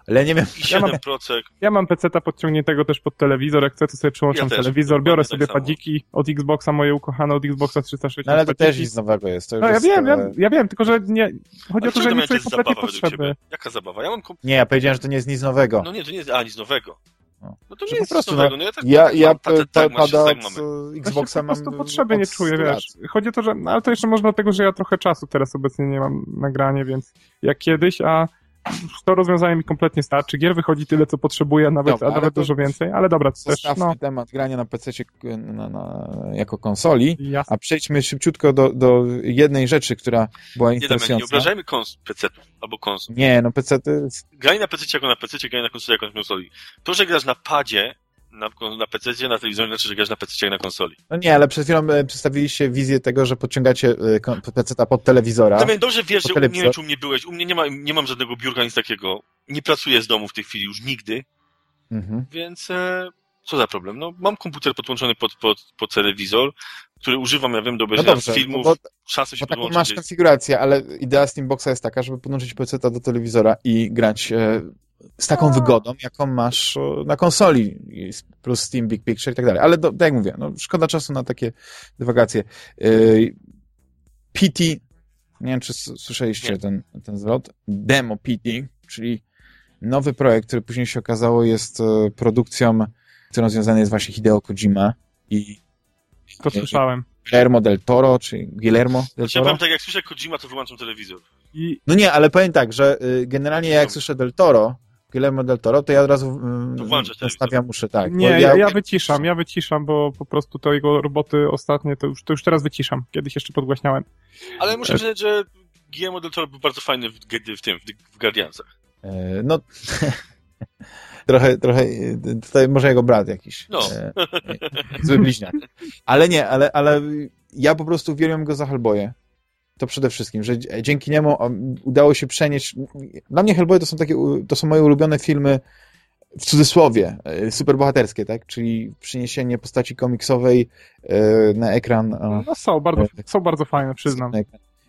Ale nie wiem, i Ja mam- 7 procek. Ja mam PC-ta podciągniętego też pod telewizor, jak chcę to sobie przyłączam Ja telewizor, biorę tak sobie samo. padziki od Xboxa, moje ukochane od Xboxa 360 no ale to padziki. też nic nowego jest. To już No ja jest, wiem, e, ja, ja wiem, tylko że nie, chodzi Ale o to, że nie czuję kompletnie potrzeby. Jaka zabawa? Ja mam kom... Nie, ja powiedziałem, że to nie jest nic nowego. No nie, to nie jest, a nic nowego. No. No to nie po jest prostu, nic nowego. No ja tak, Ja, tak ja mam, tak, tak, tak, pada tak od Właśnie Xboxa po prostu mam potrzeby od nie czuję, 100 lat. wiesz. Chodzi o to, że, no, ale to jeszcze można dlatego, że ja trochę czasu teraz obecnie nie mam nagranie, więc jak kiedyś, a to rozwiązanie mi kompletnie starczy. Gier wychodzi tyle, co potrzebuję, a nawet, Dobra, a nawet to dużo więcej, ale dobra, to też, no, temat grania na PC na, na, jako konsoli, jasne. a przejdźmy szybciutko do, do jednej rzeczy, która była Nie, Damian, nie interesująca. obrażajmy kons PC-ów albo konsol. Nie, no PC to jest... Graj na PC jako na PC, graj na konsoli jako na konsoli. To, że grasz na padzie, na, na PC, na telewizorze, znaczy, że grasz na PC jak na konsoli. No nie, ale przed chwilą e, przedstawiliście wizję tego, że podciągacie e, PC pod telewizora. Damian, dobrze wiesz, że u mnie, nie telewizor. wiem, czy u mnie byłeś, u mnie nie, ma, nie mam żadnego biurka, nic takiego. Nie pracuję z domu w tej chwili już nigdy, Mhm. więc e, co za problem? No, mam komputer podłączony pod, pod, pod telewizor, który używam, ja wiem, do No obejrzenia dobrze, filmów, no bo, się podłączyć. masz konfigurację, ale idea Steamboxa jest taka, żeby podłączyć PC do telewizora i grać e, z taką wygodą, jaką masz e, na konsoli, plus Steam, Big Picture i tak dalej. Ale do, tak jak mówię, no, szkoda czasu na takie dywagacje. E, PT, nie wiem, czy słyszeliście Nie. ten, ten zwrot, Demo PT, czyli nowy projekt, który później się okazało jest e, produkcją, którą związany jest właśnie Hideo Kojima i To słyszałem. Guillermo del Toro, czy Guillermo del Znaczy, ja Toro. powiem tak, jak słyszę Kojima, to wyłączam telewizor. I No nie, ale powiem tak, że y, generalnie jak słyszę Del Toro, Guillermo del Toro, to ja od razu nastawiam uszy, tak. nie, ja, ja wyciszam, ja wyciszam, bo po prostu to jego roboty ostatnie, to już, to już teraz wyciszam. Kiedyś jeszcze podgłaśniałem. Ale muszę przyznać, że Guillermo del Toro był bardzo fajny w, w tym, w, w Guardiansach. E, No, trochę, trochę, tutaj może jego brat jakiś. No. E, zły bliźniak. Ale nie, ale, ale ja po prostu uwielbiam go za Hellboye. To przede wszystkim, że dzięki niemu udało się przenieść. Dla mnie Hellboy to są takie, to są moje ulubione filmy w cudzysłowie, e, superbohaterskie, tak? Czyli przyniesienie postaci komiksowej e, na ekran. No są bardzo, E, są bardzo fajne, przyznam.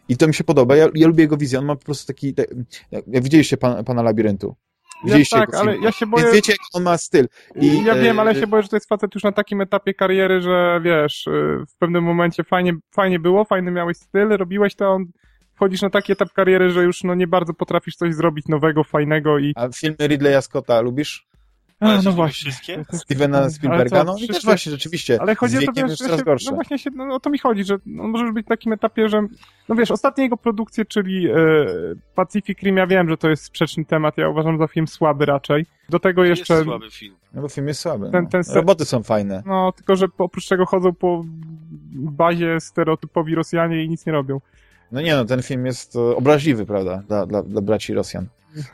I to mi się podoba. Ja, ja lubię jego wizję. On ma po prostu taki. Te, jak widzieliście pan, pana labiryntu. Ja, Widzieliście tak, jego ale film. ja się boję... Więc wiecie, jak on ma styl. I, ja wiem, ale e, ja się boję, że to jest facet już na takim etapie kariery, że wiesz, y, w pewnym momencie fajnie, fajnie było, fajny miałeś styl, robiłeś to, on wchodzisz na taki etap kariery, że już no nie bardzo potrafisz coś zrobić nowego, fajnego i... A filmy Ridleya Scotta lubisz? Ale A, no właśnie. wszystkie? Stevena Spielberga? No i też właśnie, rzeczywiście. Ale chodzi o to, wiesz, coraz się, gorsze. no właśnie się, no, o to mi chodzi, że no, możesz być na takim etapie, że no wiesz, ostatnie jego produkcje, czyli e, Pacific Rim, ja wiem, że to jest sprzeczny temat, ja uważam za film słaby raczej. Do tego To jeszcze, Jest słaby film. No bo film jest słaby. Ten- no. ten Roboty są fajne. no tylko, że oprócz tego chodzą po bazie stereotypowi Rosjanie i nic nie robią. No nie no, ten film jest e, obraźliwy, prawda, dla, dla, dla braci Rosjan.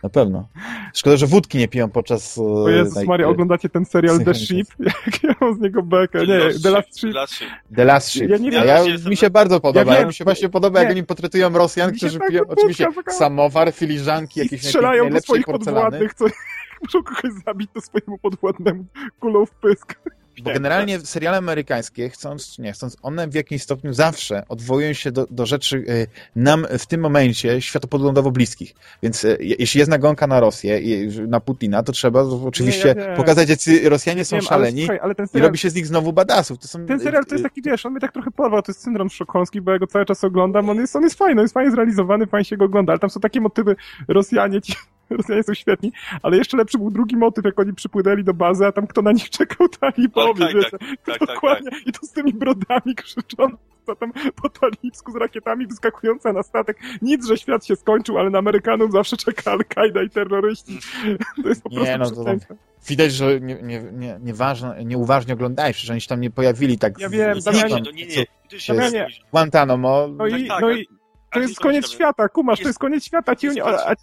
Na pewno. Szkoda, że wódki nie piją podczas... e, O Jezus naj- Maria, oglądacie ten serial The. Ship? Jak ja mam z niego bekę, nie, The Last Ship. Last Ship. The Last Ship. Ja nie wiem, A ja ja, mi się bardzo podoba. Ja Ja mi się właśnie podoba, jak Nie. oni portretują Rosjan, którzy tak piją oczywiście taka- samowar, filiżanki, I jakieś strzelają do najlepszej swoich porcelany. podwładnych, co muszą kogoś zabić, to swojemu podwładnemu kulą w pysk. Bo generalnie seriale amerykańskie, chcąc czy nie chcąc, one w jakimś stopniu zawsze odwołują się do, do rzeczy y, nam w tym momencie światopodglądowo bliskich. Więc y, jeśli jest nagonka na Rosję i na Putina, to trzeba oczywiście ja wiem. pokazać, jacy Rosjanie są Wiem, ale szaleni słuchaj, ale ten i serial, robi się z nich znowu badasów. Są, ten serial to jest y, taki, wiesz, on mnie tak trochę porwał, to jest syndrom szokowski, bo ja go cały czas oglądam, on jest, on jest fajny, on jest fajnie zrealizowany, fajnie się go ogląda, ale tam są takie motywy, Rosjanie ci... Rosjanie są świetni, ale jeszcze lepszy był drugi motyw, jak oni przypłynęli do bazy, a tam kto na nich czekał, talibowie, Tak, wiesz, tak, tak, tak, Dokładnie. I to z tymi brodami krzycząc potem po talibsku z rakietami wyskakujące na statek. Nic, że świat się skończył, ale na Amerykanów zawsze czeka Al-Kaida i terroryści. To jest po Nie, prostu no to-. Widać, że nie, nie, nie, nieważne, nieuważnie oglądałeś, że oni się tam nie pojawili tak Ja wiem, z- Nie, Damianie- nie, no nie, nie. To się Damianie- Guantanamo. No i, tak, no tak. i to jest koniec świata, kumasz, to jest koniec świata. Ci, oni- a,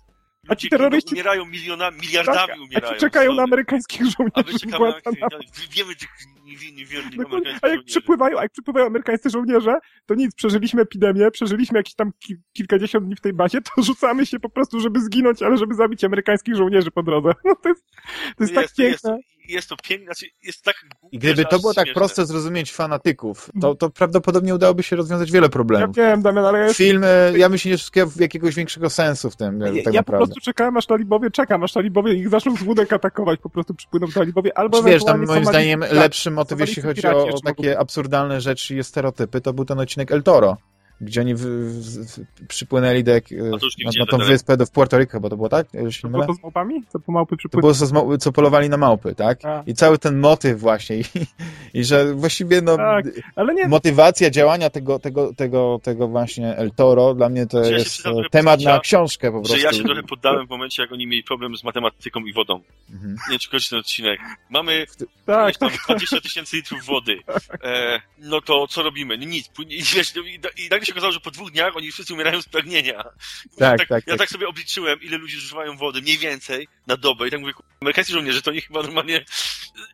a, a ci terroryści umierają milionami, tak, miliardami a umierają. ci czekają na amerykańskich A my żołnierzy. w czekamy na... Wiemy tych niewinnych, wiernych Dokładnie. amerykańskich A jak przypływają, a jak przypływają amerykańscy żołnierze, to nic, przeżyliśmy epidemię, przeżyliśmy jakieś tam ki kilkadziesiąt dni w tej bazie, to rzucamy się po prostu, żeby zginąć, ale żeby zabić amerykańskich żołnierzy po drodze. No to jest, to jest tak jest, piękne. Jest, jest to piękne, znaczy jest tak głupie, I gdyby to było tak śmieszne. proste zrozumieć fanatyków, to, to prawdopodobnie udałoby się rozwiązać wiele Ja problemów. wiem, Damian, ale ja Film, ja myślę, nie wszystkiego jakiegoś większego sensu w tym, Ja, tak ja po prostu czekałem, aż talibowie, czekam, aż talibowie ich zaczną z łódek atakować, po prostu przypłyną talibowie, albo Znaczy, wiesz, tam moim zdaniem lepszy motyw, jeśli chodzi o, o takie absurdalne rzeczy i stereotypy, to był ten odcinek El Toro, gdzie oni w, w, w, przypłynęli do, jak, A to już nie na, na tą dalej. wyspę do w Puerto Rico, chyba to było tak? Jeśli To nie było to z małpami? Co po małpy To przypłyną? było co, mał- co polowali na małpy, tak? A. I cały ten motyw właśnie i, i że właściwie no, Tak, Ale nie, motywacja działania tego, tego, tego, tego właśnie El Toro dla mnie to Że ja jest przyznam, e, temat na książkę po prostu. Że ja się trochę poddałem w momencie, jak oni mieli problem z matematyką i wodą. Mhm. Nie wiem, czy ten odcinek. Mamy tak, tam tak. 20 tysięcy litrów wody. E, no to co robimy? No nic. Płynie, i, no i, I nagle się okazało, że po dwóch dniach oni wszyscy umierają z pragnienia. Tak, tak, tak, Ja tak. tak sobie obliczyłem, ile ludzi zużywają wody, mniej więcej, na dobę. I tak mówię, ku- amerykańscy żołnierze, to nie chyba normalnie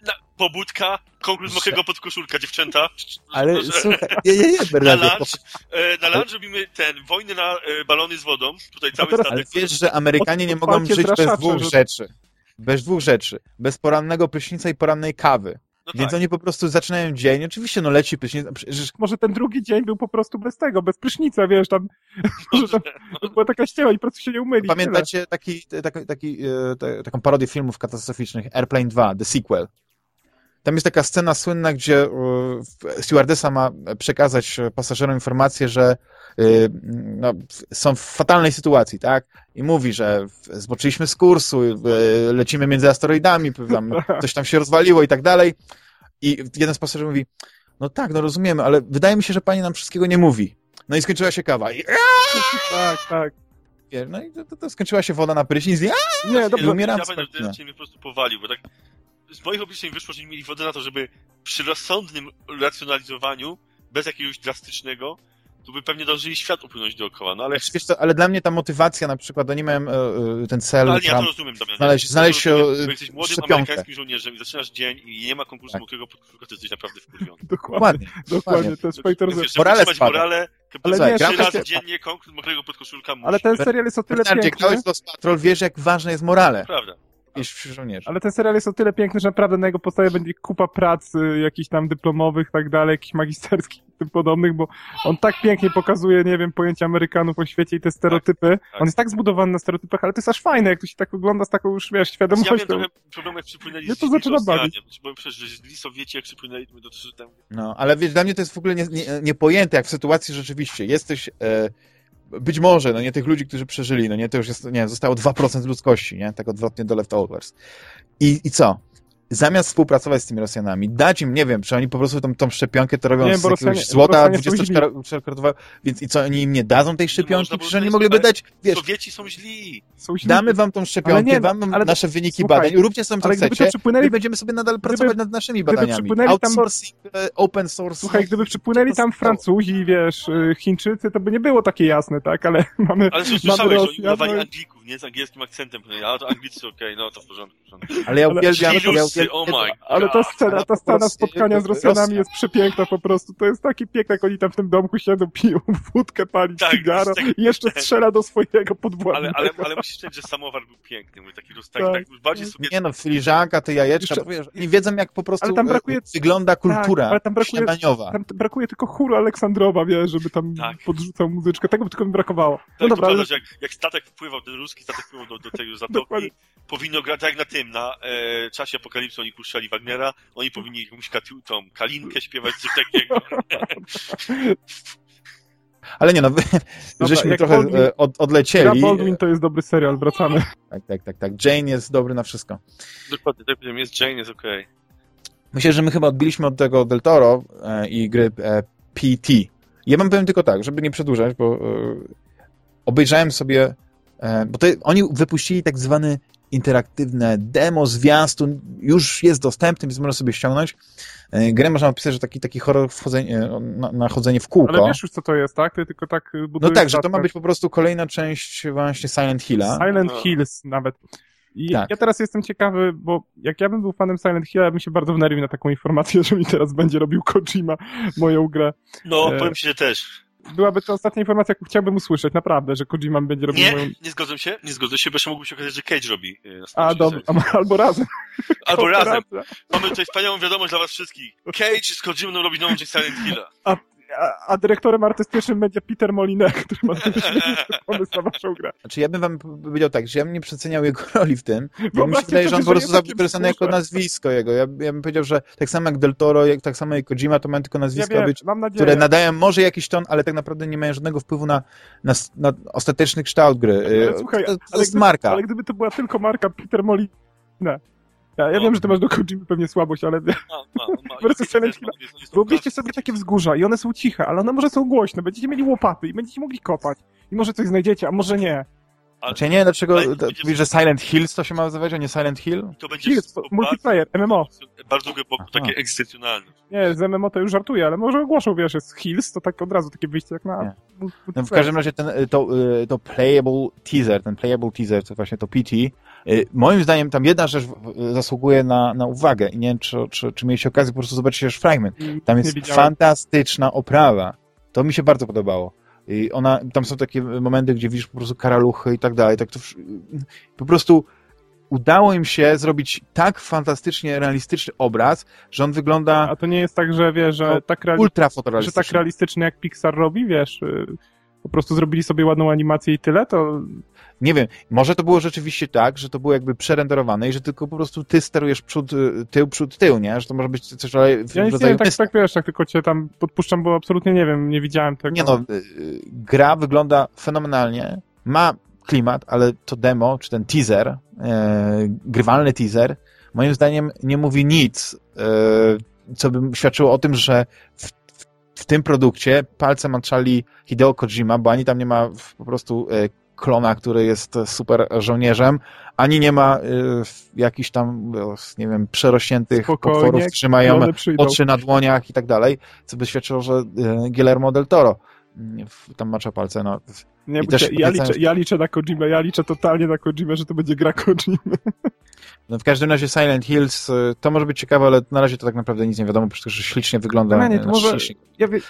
na, pobudka, konkurs mokrego podkoszulka, dziewczęta. Ale Że- słuchaj, nie, nie, nie, na Bernardzie, lunch, e, na lunch robimy ten, wojny na e, balony z wodą. Tutaj cały teraz- ale statek. wiesz, że Amerykanie nie mogą żyć bez dwóch rzeczy. Bez dwóch rzeczy. Bez porannego prysznica i porannej kawy. No Więc tak. oni po prostu zaczynają dzień. Oczywiście, no leci prysznic. Przecież Może ten drugi dzień był po prostu bez tego, bez prysznica, wiesz, tam, że tam to była taka ściema i po prostu się nie umyli. pamiętacie taki, taki, taki, e, te, taką parodię filmów katastroficznych Airplane 2, The Sequel. Tam jest taka scena słynna, gdzie e, stewardesa ma przekazać e, pasażerom informację, że e, no, są w fatalnej sytuacji, tak? I mówi, że zboczyliśmy z kursu, lecimy między asteroidami, tam, coś tam się rozwaliło i tak dalej. I jeden z pasażerów mówi, no tak, no rozumiemy, ale wydaje mi się, że pani nam wszystkiego nie mówi. No i skończyła się kawa. I, Tak, tak. no i to, to, to skończyła się woda na prysznic i Nie, Nie, dobrze. no, umieram ja pragnienia. że mnie po prostu powalił, bo tak z moich obliczeń wyszło, że nie mieli wody na to, żeby przy rozsądnym racjonalizowaniu, bez jakiegoś drastycznego, to by pewnie dążyli świat upłynąć dookoła, no ale... Wiesz co, ale dla mnie ta motywacja na przykład, oni mają e, e, ten cel, No, ale nie, ja to rozumiem, Damian. znaleźć- Ja to znaleźć się, rozumiem, e, bo jesteś młodym szczepionkę. amerykańskim żołnierzem i zaczynasz dzień i nie ma konkursu Tak. mokrego podkoszulka, to jesteś naprawdę wkurwiony. Dokładnie, dokładnie. dokładnie, to jest to żeby Morale spada. morale, Ale nie, trzy razy dziennie konkurs mokrego podkoszulka musi. Ale ten serial jest o tyle Bernardzie, piękny, Lost Patrol, wiesz jak ważne jest morale, Prawda. Ale ten serial jest o tyle piękny, że naprawdę na jego podstawie będzie kupa prac, y, jakichś tam dyplomowych, tak dalej, jakichś magisterskich i tym podobnych, bo on tak pięknie pokazuje, nie wiem, pojęcie Amerykanów o świecie i te stereotypy. tak. On jest tak zbudowany na stereotypach, ale to jest aż fajne, jak to się tak ogląda z taką już, wiesz, Ja świadomością. miałem trochę problemu, jak przypłynęli Mnie z to zaczyna bawić. Bo przecież że Sowieci, jak przypłynęli, to my to też tam... No, ale wiesz, dla mnie to jest w ogóle nie, nie, niepojęte, jak w sytuacji rzeczywiście jesteś, e, być może, no nie tych ludzi, którzy przeżyli, no nie, to już jest, nie zostało 2% ludzkości, nie, tak odwrotnie do leftovers. I, i co? Zamiast współpracować z tymi Rosjanami, dać im, nie wiem, czy oni po prostu tą, tą szczepionkę to robią Nie, z jakiegoś Rosjanie- złota Rosjanie są źli. 24-karotowego, więc i co, oni im nie dadzą tej szczepionki? można, bo Przecież oni mogliby dać, wiesz, Sowieci są źli. Są źli. damy wam tą szczepionkę, nie, no, wam ale- nasze wyniki słuchaj, badań, róbcie sobie co gdyby chcecie, przypłynęli my będziemy sobie nadal pracować nad naszymi gdyby badaniami. przypłynęli tam- Outsourcing, e, open source. Słuchaj, gdyby przypłynęli tam Francuzi, wiesz, y, Chińczycy, to by nie było takie jasne, tak? Ale mamy, Ale co mamy słyszałeś, że oni no Anglików, nie z angielskim akcentem, ale to anglicy okej, no to w porządku. W porządku. Ale ja Ale- uwielbiam... Ja Jelusy, uwielbiam oh my Ale ta scena, ta scena spotkania z Rosja. Rosjanami jest przepiękna po prostu. To jest takie piękne, jak oni tam w tym domku siedzą, piją wódkę, palić Tak, cygaro tak. i jeszcze strzela do swojego Ale, podwładnego. ale, ale musisz powiedzieć, że samowar był piękny, mówię, taki tak, Tak. tak, bardziej sobie... Nie no, filiżanka, te jajeczka, Jeszcze- wiesz, nie wiedzą jak po prostu Ale tam e, brakuje- wygląda kultura Tak, ale tam brakuje- śniadaniowa. Tam brakuje tylko chóru Aleksandrowa, wiesz, żeby tam Tak. podrzucał muzyczkę. Tego by tylko mi brakowało. No Tak, dobra, ale jak, jak statek wpływał, ten ruski statek wpływał do, do tej zatoki, Dokładnie. powinno grać tak jak na tym, na e, czasie apokalipsy oni puszczali Wagnera, oni powinni jakąś katu, tą kalinkę śpiewać, coś takiego. Ale nie no, wy, żeśmy trochę Baldwin- e, od, Gra odlecieli. Baldwin to jest dobry serial, wracamy. Tak, tak, tak, tak. Jane jest dobry na wszystko. Dokładnie, tak powiem, jest Jane, jest okej. Myślę, że my chyba odbiliśmy od tego Del Toro e, i gry e, PT. Ja wam powiem tylko tak, żeby nie przedłużać, bo e, obejrzałem sobie, bo to, oni wypuścili tak zwany interaktywne demo, zwiastun, już jest dostępny, więc można sobie ściągnąć. E, grę można opisać, że taki, taki horror wchodzenie, e, na, na chodzenie w kółko. Ale wiesz już, co to jest, tak? Ty tylko tak no tak, że to ma być po prostu kolejna część właśnie Silent Hilla. Silent No. Hills nawet. I Tak. ja teraz jestem ciekawy, bo jak ja bym był fanem Silent Hill, ja bym się bardzo wnerwił na taką informację, że mi teraz będzie robił Kojima moją grę. No, E, powiem ci, że też. Byłaby to ostatnia informacja, jaką chciałbym usłyszeć, naprawdę, że Kojima będzie robił Nie, moją... nie zgodzę się, nie zgodzę się, bo jeszcze mógłby się okazać, że Cage robi. e, A, sezon. albo razem. Albo razem. Mamy tutaj wspaniałą wiadomość dla was wszystkich. Cage z Kojimą robi nową część Silent Hilla. A, a dyrektorem artystycznym będzie Peter Molinek, który ma pomysł na waszą grę. Znaczy ja bym wam powiedział tak, że ja bym nie przeceniał jego roli w tym, bo mi się wydaje, że on po prostu wykorzystany jako nazwisko jego. Ja, ja bym powiedział, że tak samo jak Del Toro, jak tak samo jak Kojima, to mają tylko Ja nazwiska wiem, być, mam nadzieję. które nadają może jakiś ton, ale tak naprawdę nie mają żadnego wpływu na, na, na ostateczny kształt gry. Ale Y, słuchaj, to, to ale jest gdyby- marka. Ale gdyby to była tylko marka Peter Molinek. Ja, ja No. wiem, że ty masz do Kojimy pewnie słabość, ale Ma, ma, ma. Versus Silent Hill. Wyobraźcie sobie takie wzgórza i one są ciche, ale one może są głośne. Będziecie mieli łopaty i będziecie mogli kopać. I może coś znajdziecie, a może nie. Ale Znaczy ja nie wiem, dlaczego Ale to, będzie- mówisz, że Silent Hills to się ma nazywać, a nie Silent Hill? to będzie Hills, bardzo- multiplayer, MMO. Bardzo głęboko, takie egzystencjonalne. Nie, z MMO to już żartuję, ale może ogłoszą, wiesz, jest Hills, to tak od razu takie wyjście jak na... No w każdym razie ten, y, to, y, to playable teaser, ten playable teaser, to właśnie to PT, moim zdaniem tam jedna rzecz zasługuje na, na uwagę i nie wiem, czy, czy, czy mieliście okazję po prostu zobaczyć już fragment. Tam Nie jest fantastyczna oprawa. To mi się bardzo podobało. I ona, tam są takie momenty, gdzie widzisz po prostu karaluchy i tak dalej. Tak to, po prostu udało im się zrobić tak fantastycznie realistyczny obraz, że on wygląda A to nie jest tak, że wiesz, że No, tak, reali- ultra że tak realistyczny jak Pixar robi, wiesz, y, po prostu zrobili sobie ładną animację i tyle, to Nie wiem, może to było rzeczywiście tak, że to było jakby przerenderowane i że tylko po prostu ty sterujesz przód, y, tył, przód, tył, nie? Że to może być coś w ja nic nie rodzaju wiem, tak, tak wiesz, tak tylko cię tam podpuszczam, bo absolutnie nie wiem, nie widziałem tego. Nie no, y, y, gra wygląda fenomenalnie, ma klimat, ale to demo, czy ten teaser, e, grywalny teaser, moim zdaniem nie mówi nic, e, co by świadczyło o tym, że w, w, w tym produkcie palce maczali Hideo Kojima, bo ani tam nie ma po prostu e, klona, który jest super żołnierzem, ani nie ma e, jakichś tam, e, nie wiem, przerośniętych Spokojnie, potworów, trzymają oczy na dłoniach i tak dalej, co by świadczyło, że e, Guillermo del Toro mm, tam macza palce, no. Nie, I też ja, liczę, ja liczę na Kojimę, ja liczę totalnie na Kojimę, że to będzie gra Kojimy. no. W każdym razie Silent Hills, e, to może być ciekawe, ale na razie to tak naprawdę nic nie wiadomo, przecież że ślicznie wygląda. Fajnie, to e, może- ślicznie. Ja wiem,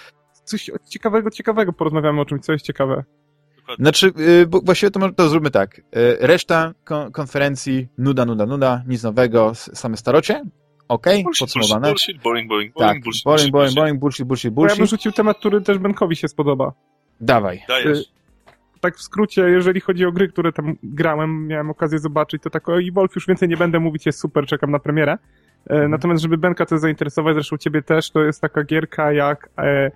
coś ciekawego, ciekawego porozmawiamy o czymś, co jest ciekawe. Dokładnie. Znaczy, y, bo właściwie to, może- to zróbmy tak. Y, Reszta kon konferencji, nuda, nuda, nuda, nic nowego, same starocie. Okej, Bullshit, podsumowane. Bullshit, boring, boring, Tak, boring, bullshit, boring, bullshit, boring, bullshit. boring, bullshit, bullshit, Bo ja bym bullshit. rzucił temat, który też Benkowi się spodoba. Dawaj. Dajesz. Y, Tak w skrócie, jeżeli chodzi o gry, które tam grałem, miałem okazję zobaczyć, to tak o Evolve już więcej nie będę mówić, jest super, czekam na premierę. Mhm. Natomiast, żeby Benka też zainteresować, zresztą ciebie też, to jest taka gierka jak e,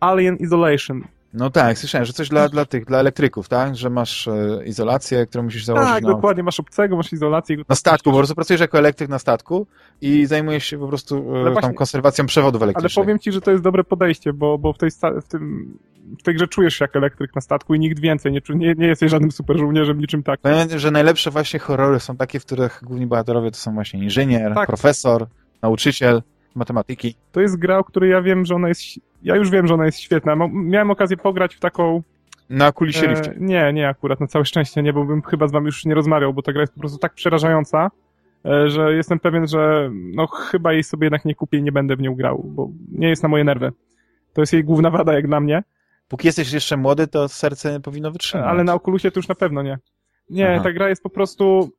Alien Isolation. No tak, słyszałem, że coś dla, dla tych, dla elektryków, tak? Że masz e, izolację, którą musisz założyć Tak, na, dokładnie, masz obcego, masz izolację. na statku, po prostu pracujesz jako elektryk na statku i zajmujesz się po prostu e, Ale właśnie- tam konserwacją przewodów Ale elektrycznych. powiem ci, że to jest dobre podejście, bo, bo w, tej w, tym, w tej grze czujesz się jak elektryk na statku i nikt więcej, nie, nie, nie jesteś żadnym super żołnierzem, niczym takim. Powiem, że najlepsze właśnie horrory są takie, w których główni bohaterowie to są właśnie inżynier, Tak. profesor, nauczyciel matematyki. To jest gra, o której ja wiem, że ona jest, ja już wiem, że ona jest świetna. Miałem okazję pograć w taką Na kuli E, nie, nie akurat, na całe szczęście nie, bo bym chyba z wami już nie rozmawiał, bo ta gra jest po prostu tak przerażająca, e, że jestem pewien, że no chyba jej sobie jednak nie kupię i nie będę w nią grał, bo nie jest na moje nerwy. To jest jej główna wada jak dla mnie, Póki jesteś jeszcze młody, to serce powinno wytrzymać. ale na Oculusie to już na pewno nie. Nie, Aha. ta gra jest po prostu...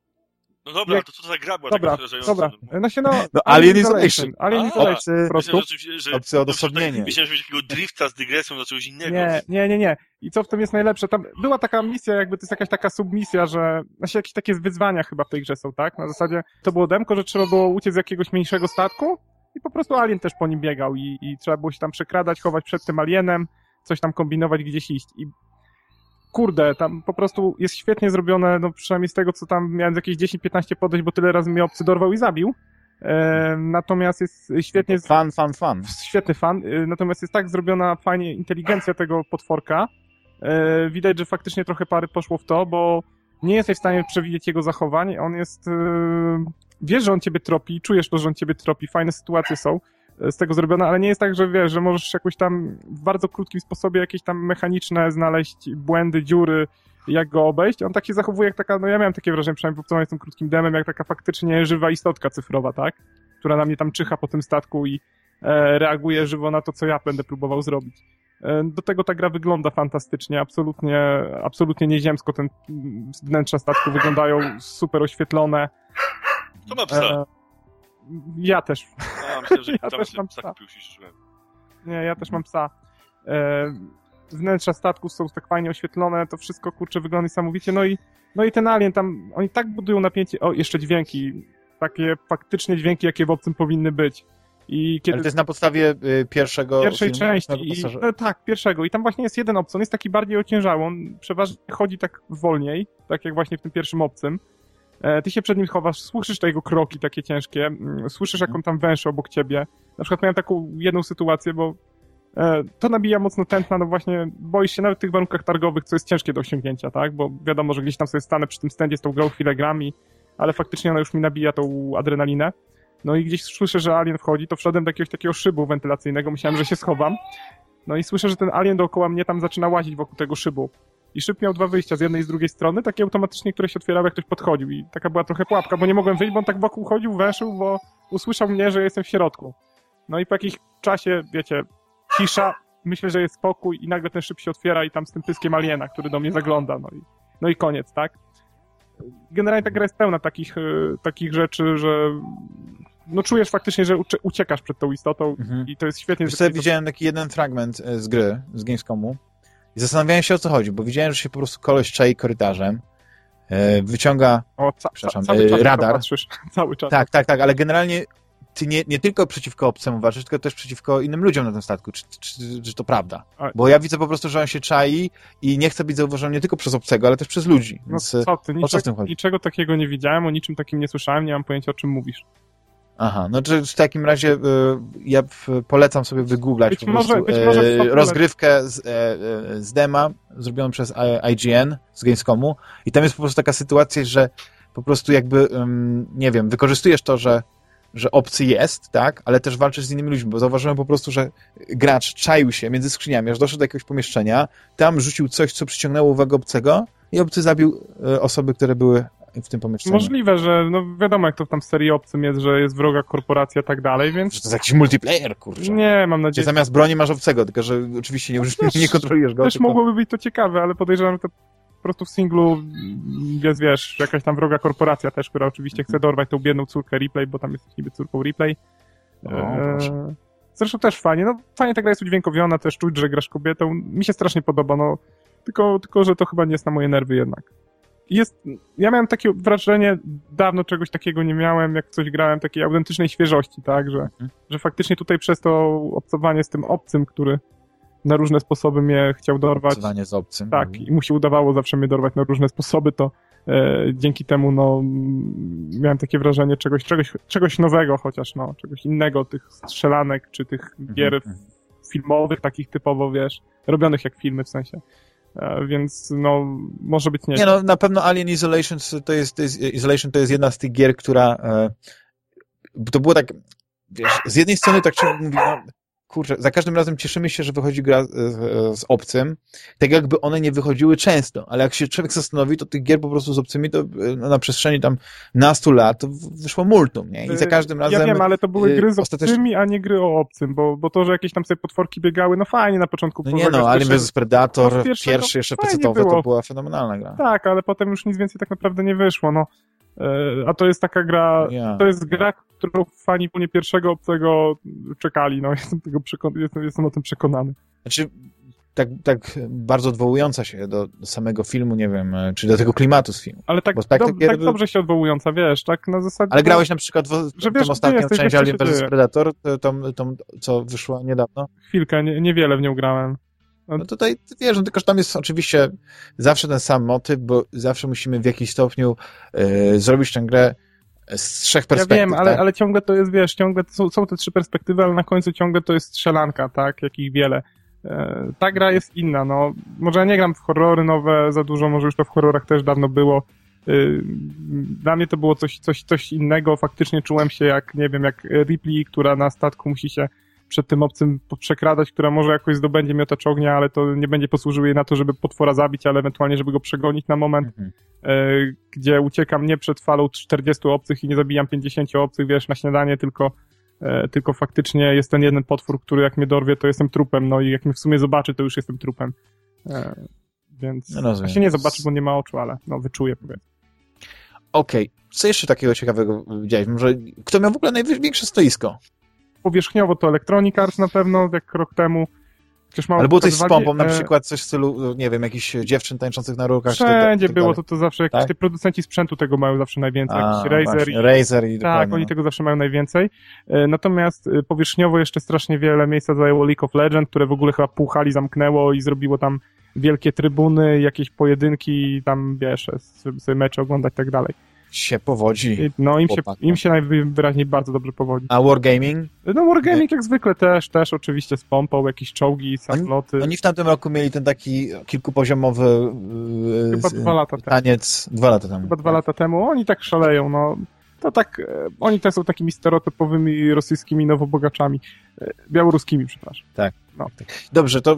No dobra, Jak- ale to co za gra była Dobra, taka dobra. No się no... No, Alien Isolation. Alien Isolation po prostu. Myślałem, że, Opcja odosobnienia. Tak, myślałem, że będzie takiego drifta z dygresją na czegoś innego. Nie, nie, nie, nie. I co w tym jest najlepsze? Tam była taka misja, jakby to jest jakaś taka submisja, że znaczy jakieś takie wyzwania chyba w tej grze są, tak? Na zasadzie to było demko, że trzeba było uciec z jakiegoś mniejszego statku i po prostu alien też po nim biegał i, i trzeba było się tam przekradać, chować przed tym alienem, coś tam kombinować, gdzieś iść. I kurde, tam po prostu jest świetnie zrobione, no przynajmniej z tego, co tam miałem z jakieś 10-15 podejść, bo tyle razy mnie obcy dorwał i zabił. E, natomiast jest świetnie... z- Fan, fan, fan. świetny fan, y, natomiast jest tak zrobiona fajnie inteligencja tego potworka. y, Widać, że faktycznie trochę pary poszło w to, bo nie jesteś w stanie przewidzieć jego zachowań. On jest. y, Wiesz, że on ciebie tropi, czujesz to, że on ciebie tropi, fajne sytuacje są z tego zrobione, ale nie jest tak, że wiesz, że możesz jakoś tam w bardzo krótkim sposobie jakieś tam mechaniczne znaleźć błędy, dziury, jak go obejść. On tak się zachowuje jak taka, no ja miałem takie wrażenie, przynajmniej w tym krótkim demem, jak taka faktycznie żywa istotka cyfrowa, tak? Która na mnie tam czyha po tym statku i e, reaguje żywo na to, co ja będę próbował zrobić. E, Do tego ta gra wygląda fantastycznie, absolutnie, absolutnie nieziemsko. Ten wnętrza statku wyglądają super oświetlone. To ma psa. E, ja też. Że ja tam też sobie mam psa się. Nie, ja też mam psa. E, wnętrza statków są tak fajnie oświetlone, to wszystko kurczę wygląda niesamowicie. No i, no i ten alien tam, oni tak budują napięcie. O, jeszcze dźwięki. Takie faktycznie dźwięki, jakie w obcym powinny być. I kiedy Ale to jest na podstawie y, pierwszego pierwszej filmu? części. I, no, tak, pierwszego. I tam właśnie jest jeden obcy. On jest taki bardziej ociężały. On przeważnie chodzi tak wolniej, tak jak właśnie w tym pierwszym obcym. E, ty się przed nim chowasz, słyszysz te jego kroki takie ciężkie, mm, słyszysz jak on tam węszy obok ciebie. Na przykład miałem taką jedną sytuację, bo e, to nabija mocno tętna, no właśnie boisz się nawet w tych warunkach targowych, co jest ciężkie do osiągnięcia, tak? Bo wiadomo, że gdzieś tam sobie stanę przy tym stędzie z tą grą chwilę gram i, ale faktycznie ona już mi nabija tą adrenalinę. No i gdzieś słyszę, że alien wchodzi, to wszedłem do jakiegoś takiego szybu wentylacyjnego, myślałem, że się schowam. No i słyszę, że ten alien dookoła mnie tam zaczyna łazić wokół tego szybu. I szyb miał dwa wyjścia z jednej i z drugiej strony, takie automatycznie, które się otwierały, jak ktoś podchodził. I taka była trochę pułapka, bo nie mogłem wyjść, bo on tak wokół chodził, węszył, bo usłyszał mnie, że jestem w środku. No i po jakimś czasie, wiecie, cisza, myślę, że jest spokój i nagle ten szyb się otwiera i tam z tym pyskiem aliena, który do mnie zagląda. No i, no i koniec, tak? Generalnie ta gra jest pełna takich, e, takich rzeczy, że no czujesz faktycznie, że ucie- uciekasz przed tą istotą Mhm. i to jest świetnie Wiesz widziałem taki jeden fragment e, z gry, z Gamescomu i zastanawiałem się o co chodzi, bo widziałem, że się po prostu koleś czai korytarzem, e, wyciąga, O, ca, ca, Przepraszam, cały e, radar. patrzysz, cały czas. tak, tak, tak, ale generalnie ty nie, nie tylko przeciwko obcemu walczysz, tylko też przeciwko innym ludziom na tym statku, czy, czy, czy to prawda? Bo ja widzę po prostu, że on się czai i nie chce być zauważony nie tylko przez obcego, ale też przez ludzi, No więc... e, co ty, o co w niczego, tym chodzi? niczego takiego nie widziałem, o niczym takim nie słyszałem, nie mam pojęcia o czym mówisz. Aha, no czy w takim razie y, ja polecam sobie wygooglać Być po może- prostu być może e, rozgrywkę z, e, e, z dema zrobioną przez IGN, z Gamescomu. I tam jest po prostu taka sytuacja, że po prostu jakby, ym, nie wiem, wykorzystujesz to, że że obcy jest, tak, ale też walczysz z innymi ludźmi, bo zauważyłem po prostu, że gracz czaił się między skrzyniami, aż doszedł do jakiegoś pomieszczenia, tam rzucił coś, co przyciągnęło uwagę obcego i obcy zabił e, osoby, które były w tym pomieszczeniu. Możliwe, że no wiadomo jak to tam w serii obcym jest, że jest wroga korporacja i tak dalej, więc Że to jest jakiś multiplayer, kurczę. nie, mam Gdzie nadzieję, zamiast broni masz obcego, tylko że oczywiście nie, też- nie kontrolujesz go. też tylko... mogłoby być to ciekawe, ale podejrzewam, że to po prostu w singlu jest, wiesz, jakaś tam wroga korporacja też, która oczywiście chce dorwać tą biedną córkę Replay, bo tam jest niby córką Replay. O, proszę. Eee, Zresztą też fajnie, no fajnie ta gra jest udźwiękowiona, też czuć, że grasz kobietą. Mi się strasznie podoba, no tylko, tylko, że to chyba nie jest na moje nerwy jednak. Jest, ja miałem takie wrażenie, dawno czegoś takiego nie miałem, jak coś grałem, takiej autentycznej świeżości, tak, że, Mhm. że faktycznie tutaj przez to obcowanie z tym obcym, który na różne sposoby mnie chciał dorwać, Obcowanie z obcym. tak, i mu się udawało zawsze mnie dorwać na różne sposoby, to e, dzięki temu no, miałem takie wrażenie czegoś, czegoś, czegoś nowego, chociaż no, czegoś innego, tych strzelanek, czy tych Mhm, gier mhm. filmowych, takich typowo, wiesz, robionych jak filmy w sensie. E, więc no, może być nie. Nie no, na pewno Alien Isolation to jest, to jest, Isolation to jest jedna z tych gier, która e, to było tak, wiesz, z jednej strony tak człowiek mówi, no, kurczę, za każdym razem cieszymy się, że wychodzi gra z, z obcym, tak jakby one nie wychodziły często, ale jak się człowiek zastanowi, to tych gier po prostu z obcymi to e, na przestrzeni tam nastu lat to wyszło multum, nie? I za każdym razem... Ja wiem, ale to były gry z obcymi, a nie gry o obcym, bo, bo to, że jakieś tam sobie potworki biegały, no fajnie na początku. No nie no, Alien vs Predator, no, pierwszy jeszcze pecetowy, to była fenomenalna gra. Tak, ale potem już nic więcej tak naprawdę nie wyszło, no. E, a to jest taka gra, yeah. to jest gra, którą fani nie pierwszego obcego czekali, no jestem, tego przekon- jestem, jestem o tym przekonany. Znaczy, tak, tak bardzo odwołująca się do samego filmu, nie wiem, e, czy do tego klimatu z filmu. Ale tak, tak, do, tak dobrze się odwołująca, wiesz, tak na zasadzie... Ale grałeś na przykład w, że wiesz, tą ostatnią jesteś, część Alien vs Predator, tą, tą, co wyszła niedawno? Chwilkę, nie, niewiele w nią grałem. No, no tutaj, wiesz, no tylko że tam jest oczywiście zawsze ten sam motyw, bo zawsze musimy w jakiś stopniu yy, zrobić tę grę z trzech perspektyw. Ja wiem, ale, tak? ale ciągle to jest, wiesz, ciągle są, są te trzy perspektywy, ale na końcu ciągle to jest strzelanka, tak, jakich wiele. E, ta gra jest inna, no. Może ja nie gram w horrory nowe za dużo, może już to w horrorach też dawno było. E, dla mnie to było coś, coś, coś innego. Faktycznie czułem się jak, nie wiem, jak Ripley, która na statku musi się przed tym obcym przekradać, która może jakoś zdobędzie miotacz ognia, ale to nie będzie posłużył jej na to, żeby potwora zabić, ale ewentualnie, żeby go przegonić na moment, mhm. e, gdzie uciekam nie przed falą 40 obcych i nie zabijam 50 obcych, wiesz, na śniadanie, tylko e, tylko faktycznie jest ten jeden potwór, który jak mnie dorwie, to jestem trupem, no i jak mnie w sumie zobaczy, to już jestem trupem. E, więc no ja się nie zobaczy, bo nie ma oczu, ale no wyczuję, powiedzmy. Okej, okay. co jeszcze takiego ciekawego widziałeś? Może kto miał w ogóle największe stoisko? Powierzchniowo to Electronic Arts na pewno, jak rok temu. Ale było coś z pompą, na e, przykład coś w stylu, nie wiem, jakichś dziewczyn tańczących na rurkach. Wszędzie tak było, to, to zawsze jakieś tak? te producenci sprzętu tego mają zawsze najwięcej. A, Razer. i, Razer i Tak, oni no. tego zawsze mają najwięcej. E, natomiast e, powierzchniowo jeszcze strasznie wiele miejsca zajęło League of Legends, które w ogóle chyba pół hali zamknęło i zrobiło tam wielkie trybuny, jakieś pojedynki, tam wiesz, sobie mecze oglądać i tak dalej się powodzi. No im się, im się najwyraźniej bardzo dobrze powodzi. A Wargaming? No Wargaming jak zwykle też, też oczywiście z pompą, jakieś czołgi, samoloty. Oni, oni w tamtym roku mieli ten taki kilkupoziomowy yy, Chyba dwa lata taniec, dwa lata temu. Chyba dwa tak. lata temu. Oni tak szaleją, no. To tak, e, oni też są takimi stereotypowymi rosyjskimi nowobogaczami. E, białoruskimi, przepraszam. Tak. No. Dobrze, to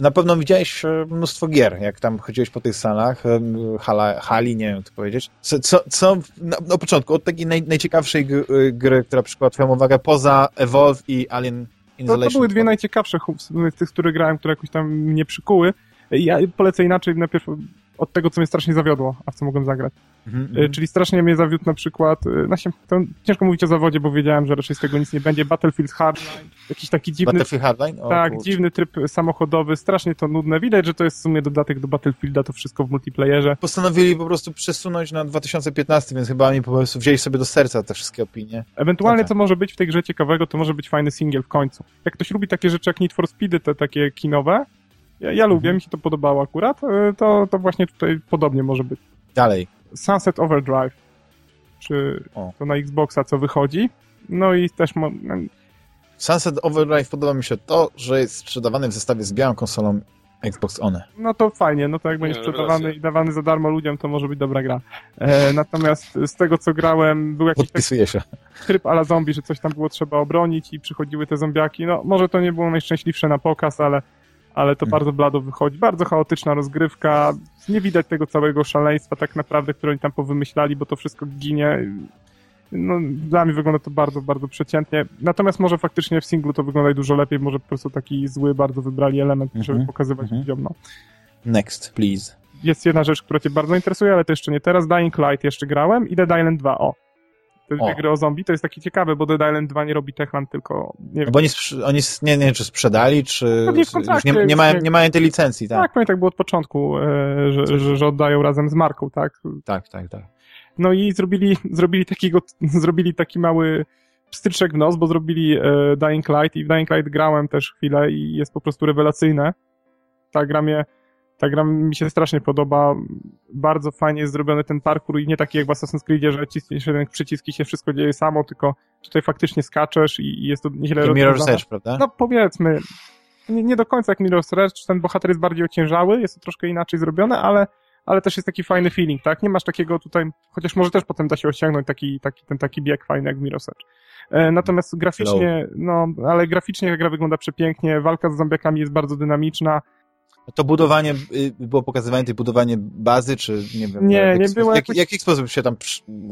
na pewno widziałeś e, mnóstwo gier, jak tam chodziłeś po tych salach, e, hala, hali, nie wiem, co powiedzieć. Co, co, co na, na początku, od takiej naj, najciekawszej e, gry, która przykuła twoją uwagę, poza Evolve i Alien Isolation? To, to były dwie najciekawsze z tych, które grałem, które jakoś tam mnie przykuły. Ja polecę inaczej, najpierw od tego, co mnie strasznie zawiodło, a w co mogłem zagrać. Mm -hmm. Czyli strasznie mnie zawiódł na przykład, się, to ciężko mówić o zawodzie, bo wiedziałem, że raczej z tego nic nie będzie, Battlefield Hardline, jakiś taki dziwny... Battlefield Hardline? O, tak, kurczę. dziwny tryb samochodowy, strasznie to nudne. Widać, że to jest w sumie dodatek do Battlefielda, to wszystko w multiplayerze. Postanowili po prostu przesunąć na 2015, więc chyba oni po prostu wzięli sobie do serca te wszystkie opinie. Ewentualnie, co może być w tej grze ciekawego, to może być fajny singiel w końcu. Jak ktoś lubi takie rzeczy jak Need for Speedy, te takie kinowe, ja, ja lubię, mhm. mi się to podobało akurat, e, to, to właśnie tutaj podobnie może być. Dalej. Sunset Overdrive, czy o. to na Xboxa co wychodzi. No i też... Mo... No Sunset Overdrive podoba mi się to, że jest sprzedawany w zestawie z białą konsolą Xbox One. No to fajnie, no to jak będzie sprzedawany i dawany za darmo ludziom, to może być dobra gra. E, natomiast z tego, co grałem, był jakiś Podpisuje się. tryb ala zombie, że coś tam było trzeba obronić i przychodziły te zombiaki. No, może to nie było najszczęśliwsze na pokaz, ale ale to hmm. bardzo blado wychodzi. Bardzo chaotyczna rozgrywka. Nie widać tego całego szaleństwa tak naprawdę, które oni tam powymyślali, bo to wszystko ginie. No, dla mnie wygląda to bardzo, bardzo przeciętnie. Natomiast może faktycznie w singlu to wygląda dużo lepiej, może po prostu taki zły bardzo wybrali element, żeby mm -hmm. pokazywać mm -hmm. ludziom. No. Next, please. Jest jedna rzecz, która cię bardzo interesuje, ale to jeszcze nie teraz. Dying Light jeszcze grałem i Dead Island 2. O, te gry o zombie, to jest takie ciekawe, bo Dead Island 2 nie robi Techland, tylko nie. No bo oni, oni nie, nie czy sprzedali, czy no nie, nie, nie, mają, nie mają tej licencji, tak? Tak, pamiętam, tak było od początku, e, że, że, że oddają razem z marką, tak? Tak, tak, tak. No i zrobili, zrobili takiego, zrobili taki mały pstryczek w nos, bo zrobili e, Dying Light i w Dying Light grałem też chwilę i jest po prostu rewelacyjne. Ta gra mnie ta gra mi się strasznie podoba. Bardzo fajnie jest zrobiony ten parkour i nie taki jak w Assassin's Creed, że ciśniesz jeden przycisk i się wszystko dzieje samo, tylko tutaj faktycznie skaczesz i jest to nieźle rozwiązane. Mirror's Edge, prawda? No powiedzmy, nie, nie do końca jak Mirror's Edge, ten bohater jest bardziej ociężały, jest to troszkę inaczej zrobione, ale ale też jest taki fajny feeling, tak? Nie masz takiego tutaj, chociaż może też potem da się osiągnąć taki, taki, ten taki bieg fajny jak w Mirror's Edge. E, natomiast graficznie, no, ale graficznie ta gra wygląda przepięknie, walka z zombiakami jest bardzo dynamiczna. To budowanie, y, było pokazywane tej budowanie bazy, czy nie wiem. Nie, jak, nie było Jak, jakoś- jaki sposób się tam,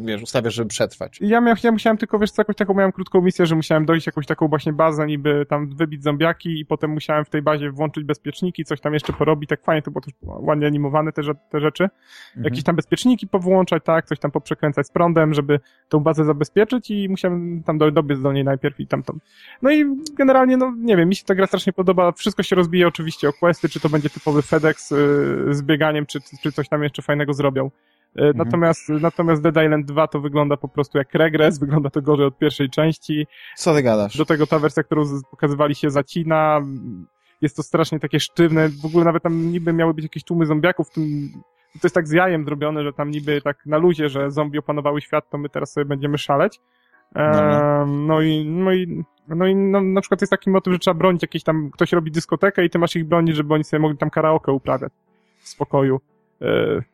wiesz, ustawiasz, żeby przetrwać? Ja, miał, ja musiałem tylko, wiesz co, jakąś taką, miałem krótką misję, że musiałem dojść jakąś taką właśnie bazę, niby tam wybić zombiaki i potem musiałem w tej bazie włączyć bezpieczniki, coś tam jeszcze porobić, tak fajnie, to było też ładnie animowane te, te rzeczy. Mhm. Jakieś tam bezpieczniki powłączać, tak, coś tam poprzekręcać z prądem, żeby tą bazę zabezpieczyć i musiałem tam do, dobiec do niej najpierw i tam tam. No i generalnie, no nie wiem, mi się ta gra strasznie podoba, wszystko się rozbija oczywiście o questy, czy to będzie typowy FedEx y, z bieganiem, czy, czy coś tam jeszcze fajnego zrobią. Y, Natomiast, natomiast Dead Island 2 to wygląda po prostu jak regres, wygląda to gorzej od pierwszej części. Co ty gadasz? Do tego ta wersja, którą pokazywali się zacina. Jest to strasznie takie sztywne. W ogóle nawet tam niby miały być jakieś tłumy zombiaków. w Tym, to jest tak z jajem zrobione, że tam niby tak na luzie, że zombie opanowały świat, to my teraz sobie będziemy szaleć. Ehm, no i, no i, no i no, na przykład jest taki motyw, że trzeba bronić jakieś tam, ktoś robi dyskotekę i ty masz ich bronić, żeby oni sobie mogli tam karaoke uprawiać w spokoju. E,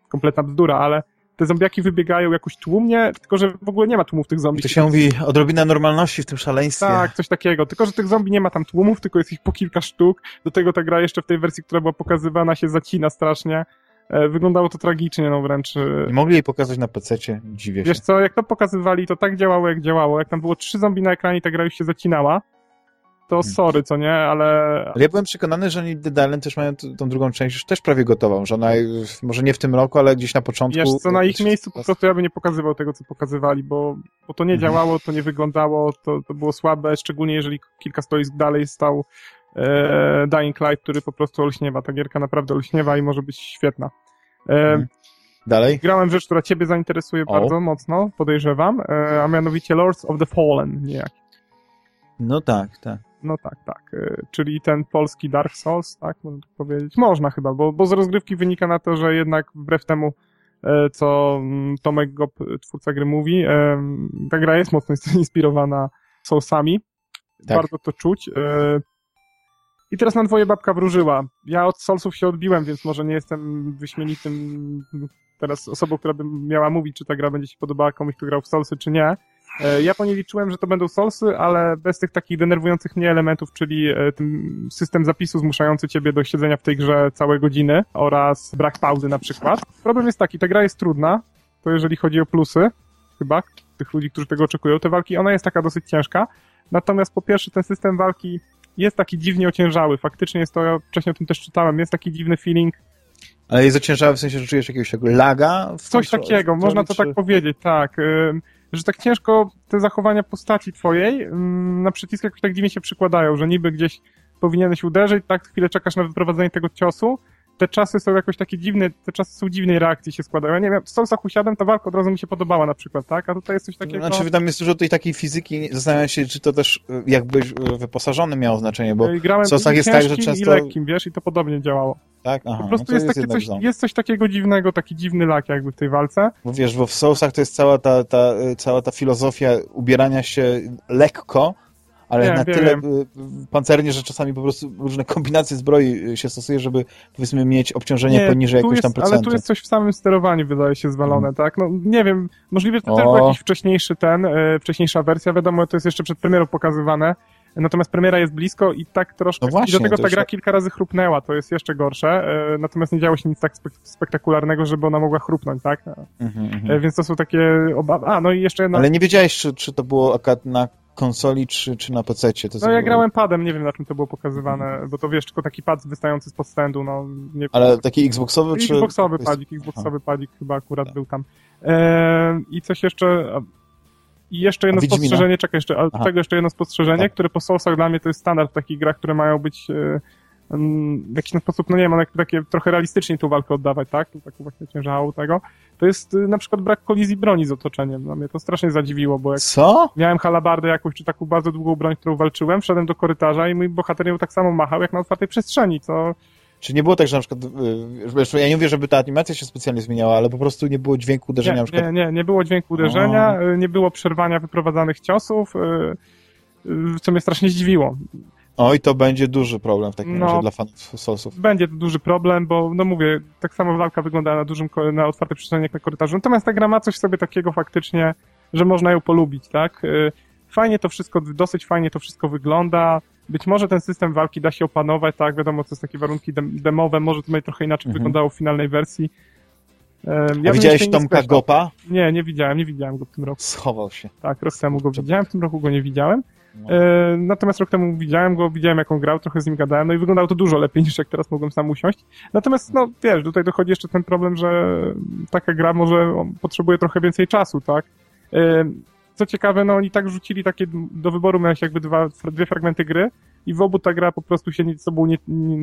kompletna bzdura, ale te zombiaki wybiegają jakoś tłumnie, tylko że w ogóle nie ma tłumów tych zombie. To się mówi odrobina normalności w tym szaleństwie. Tak, coś takiego. Tylko, że tych zombie nie ma tam tłumów, tylko jest ich po kilka sztuk. Do tego ta gra jeszcze w tej wersji, która była pokazywana, się zacina strasznie. E, Wyglądało to tragicznie, no wręcz. e, Nie mogli jej pokazać na PC-cie, dziwię się. Wiesz co, jak to pokazywali, to tak działało, jak działało. Jak tam było trzy zombie na ekranie i ta gra już się zacinała, to sorry, co nie, ale... Ale ja byłem przekonany, że oni Dead Island też mają tą drugą część już też prawie gotową, że ona może nie w tym roku, ale gdzieś na początku... Wiesz co, na ich miejscu po prostu ja bym nie pokazywał tego, co pokazywali, bo, bo to nie Mhm. działało, to nie wyglądało, to, to było słabe, szczególnie jeżeli kilka stoisk dalej stał e, Dying Light, który po prostu olśniewa. Ta gierka naprawdę olśniewa i może być świetna. E, Mhm. Dalej? Grałem w rzecz, która ciebie zainteresuje O. bardzo mocno, podejrzewam, e, a mianowicie Lords of the Fallen, niejak. No tak, tak. No tak, tak. e, Czyli ten polski Dark Souls, tak można tak powiedzieć? Można chyba, bo, bo z rozgrywki wynika na to, że jednak wbrew temu, e, co mm, Tomek Gop, twórca gry mówi, em, ta gra jest mocno inspirowana Soulsami. Tak. Bardzo to czuć. I teraz na dwoje babka wróżyła. Ja od Soulsów się odbiłem, więc może nie jestem wyśmienitym teraz osobą, która by miała mówić, czy ta gra będzie się podobała komuś, kto grał w Soulsy, czy nie. E, Ja po niej liczyłem, że to będą Soulsy, ale bez tych takich denerwujących mnie elementów, czyli e, system zapisu zmuszający ciebie do siedzenia w tej grze całe godziny oraz brak pauzy na przykład. Problem jest taki, ta gra jest trudna, to jeżeli chodzi o plusy, chyba, tych ludzi, którzy tego oczekują, te walki, ona jest taka dosyć ciężka, natomiast po pierwsze ten system walki jest taki dziwnie ociężały, faktycznie jest to, ja wcześniej o tym też czytałem, jest taki dziwny feeling, Ale jest ociężały w sensie, że czujesz jakiegoś laga? W Coś takiego, można to kontroli, tak powiedzieć, tak. Że tak ciężko te zachowania postaci twojej na przycisk jakoś tak dziwnie się przykładają, że niby gdzieś powinieneś uderzyć, tak chwilę czekasz na wyprowadzenie tego ciosu, te czasy są jakoś takie dziwne, te czasy są dziwnej reakcji się składają. Ja nie wiem, w Soulsach usiadłem, ta walka od razu mi się podobała na przykład, tak? A tutaj jest coś takiego... Znaczy tam jest dużo tej takiej fizyki, zastanawiam się, czy to też y, jakbyś y, wyposażony miało znaczenie, bo w Soulsach i jest tak, że często... i lekkim, wiesz, i to podobnie działało. Tak? Aha, Po prostu no jest, jednak coś, jest coś takiego dziwnego, taki dziwny lak jakby w tej walce. Bo wiesz, bo w Soulsach to jest cała ta, ta, y, cała ta filozofia ubierania się lekko, ale Wiem, na wiem, tyle wiem. y, pancernie, że czasami po prostu różne kombinacje zbroi y, się stosuje, żeby powiedzmy mieć obciążenie poniżej tu jakiegoś tam jest, Ale procentu. tu jest coś w samym sterowaniu, wydaje się, zwalone, tak? No nie wiem, możliwe, że to też był jakiś wcześniejszy ten, e, wcześniejsza wersja, wiadomo, to jest jeszcze przed premierą pokazywane, natomiast premiera jest blisko i tak troszkę, No właśnie, i do tego ta gra tak- kilka razy chrupnęła, to jest jeszcze gorsze, e, natomiast nie działo się nic tak spek- spektakularnego, żeby ona mogła chrupnąć, tak? Mhm, mhm. E, więc to są takie obawy. A, no i jeszcze jedna... Ale nie wiedziałeś, czy, czy to było na konsoli, czy, czy na PC-cie. To No ja było- grałem padem, nie wiem na czym to było pokazywane, bo to wiesz, tylko taki pad wystający spod standu, no nie Ale taki Xboxowy, czy... Xboxowy padzik, Xboxowy padzik chyba akurat był tam. Ehm, I coś jeszcze... I jeszcze jedno spostrzeżenie, czekaj jeszcze, Aha. tego jeszcze jedno spostrzeżenie, Tak. które po Soulsach dla mnie to jest standard w takich grach, które mają być e, w jakiś sposób, no nie wiem, one takie trochę realistycznie tą walkę oddawać, tak? Tu taką właśnie ciężarą tego. To jest y, na przykład brak kolizji broni z otoczeniem. No mnie to strasznie zadziwiło, bo jak Co? miałem halabardę jakąś, czy taką bardzo długą broń, którą walczyłem, wszedłem do korytarza i mój bohater ją tak samo machał, jak na otwartej przestrzeni, co Czy nie było tak, że na przykład... y, Ja nie mówię, żeby ta animacja się specjalnie zmieniała, ale po prostu nie było dźwięku uderzenia Nie, na przykład... nie, nie, nie było dźwięku uderzenia, y, nie było przerwania wyprowadzanych ciosów, co mnie strasznie zdziwiło. Oj, to będzie duży problem w takim No. razie dla fanów Soulsów. Będzie to duży problem, bo, no mówię, tak samo walka wygląda na dużym, na otwartej przestrzeni jak na korytarzu. Natomiast ta gra ma coś sobie takiego faktycznie, że można ją polubić, tak? Y, fajnie to wszystko, dosyć fajnie to wszystko wygląda. Być może ten system walki da się opanować, tak, wiadomo, to są takie warunki dem demowe, może to będzie trochę inaczej Mhm. wyglądało w finalnej wersji. Em, A bym widziałeś nie Tomka. Gopa? Nie, nie widziałem, nie widziałem go w tym roku. Schował się. Tak, rok temu go widziałem, w tym roku go nie widziałem. No. E, natomiast rok temu widziałem go, widziałem jak on grał, trochę z nim gadałem, no i wyglądało to dużo lepiej niż jak teraz mogłem sam usiąść. Natomiast, no wiesz, tutaj dochodzi jeszcze ten problem, że taka gra może potrzebuje trochę więcej czasu, tak? E, co ciekawe, no oni tak rzucili takie, do wyboru miałeś jakby dwa, dwie fragmenty gry i w obu ta gra po prostu się z sobą nie, nie,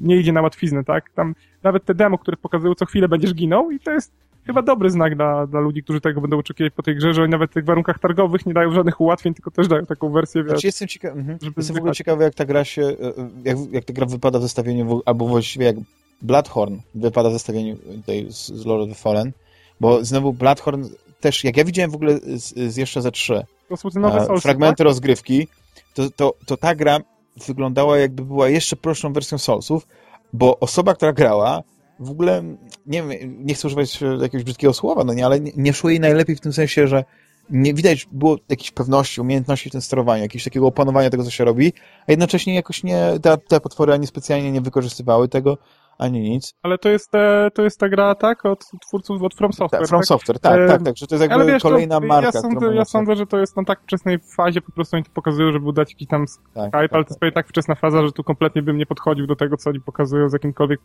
nie idzie na łatwiznę, tak? Tam nawet te demo, które pokazują, co chwilę będziesz ginął i to jest chyba dobry znak dla, dla ludzi, którzy tego będą oczekiwać po tej grze, że oni nawet w tych warunkach targowych nie dają żadnych ułatwień, tylko też dają taką wersję, wiesz, Znaczy jestem ciekawy, mhm. żeby jestem w ogóle ciekawy, jak ta gra się, e, e, jak, jak ta gra wypada w zestawieniu, albo właściwie jak Bloodhorn wypada w zestawieniu tej z, z Lord of the Fallen, bo znowu Bloodhorn też, jak ja widziałem w ogóle z, z jeszcze ze trzy e, fragmenty tak? rozgrywki, to, to, to ta gra wyglądała jakby była jeszcze prostszą wersją Soulsów, bo osoba, która grała, w ogóle, nie wiem, nie chcę używać e, jakiegoś brzydkiego słowa, no nie, ale nie, nie szło jej najlepiej w tym sensie, że nie widać było jakiejś pewności, umiejętności w tym sterowaniu, jakiegoś takiego opanowania tego, co się robi, a jednocześnie jakoś nie, te, te potwory ani specjalnie nie wykorzystywały tego, ani nic. Ale to jest, te, to jest ta gra, tak? Od twórców, od From Software, Tak, From tak? Software, tak, E, tak, tak, że to jest jakby Ale wiesz, kolejna to, marka. ja, sądzę, ja sądzę, że to jest na tak wczesnej fazie, po prostu oni to pokazują, żeby dać jakiś tam tak, hype, tak, ale to jest prawie tak wczesna faza, że tu kompletnie bym nie podchodził do tego, co oni pokazują z jakimkolwiek e,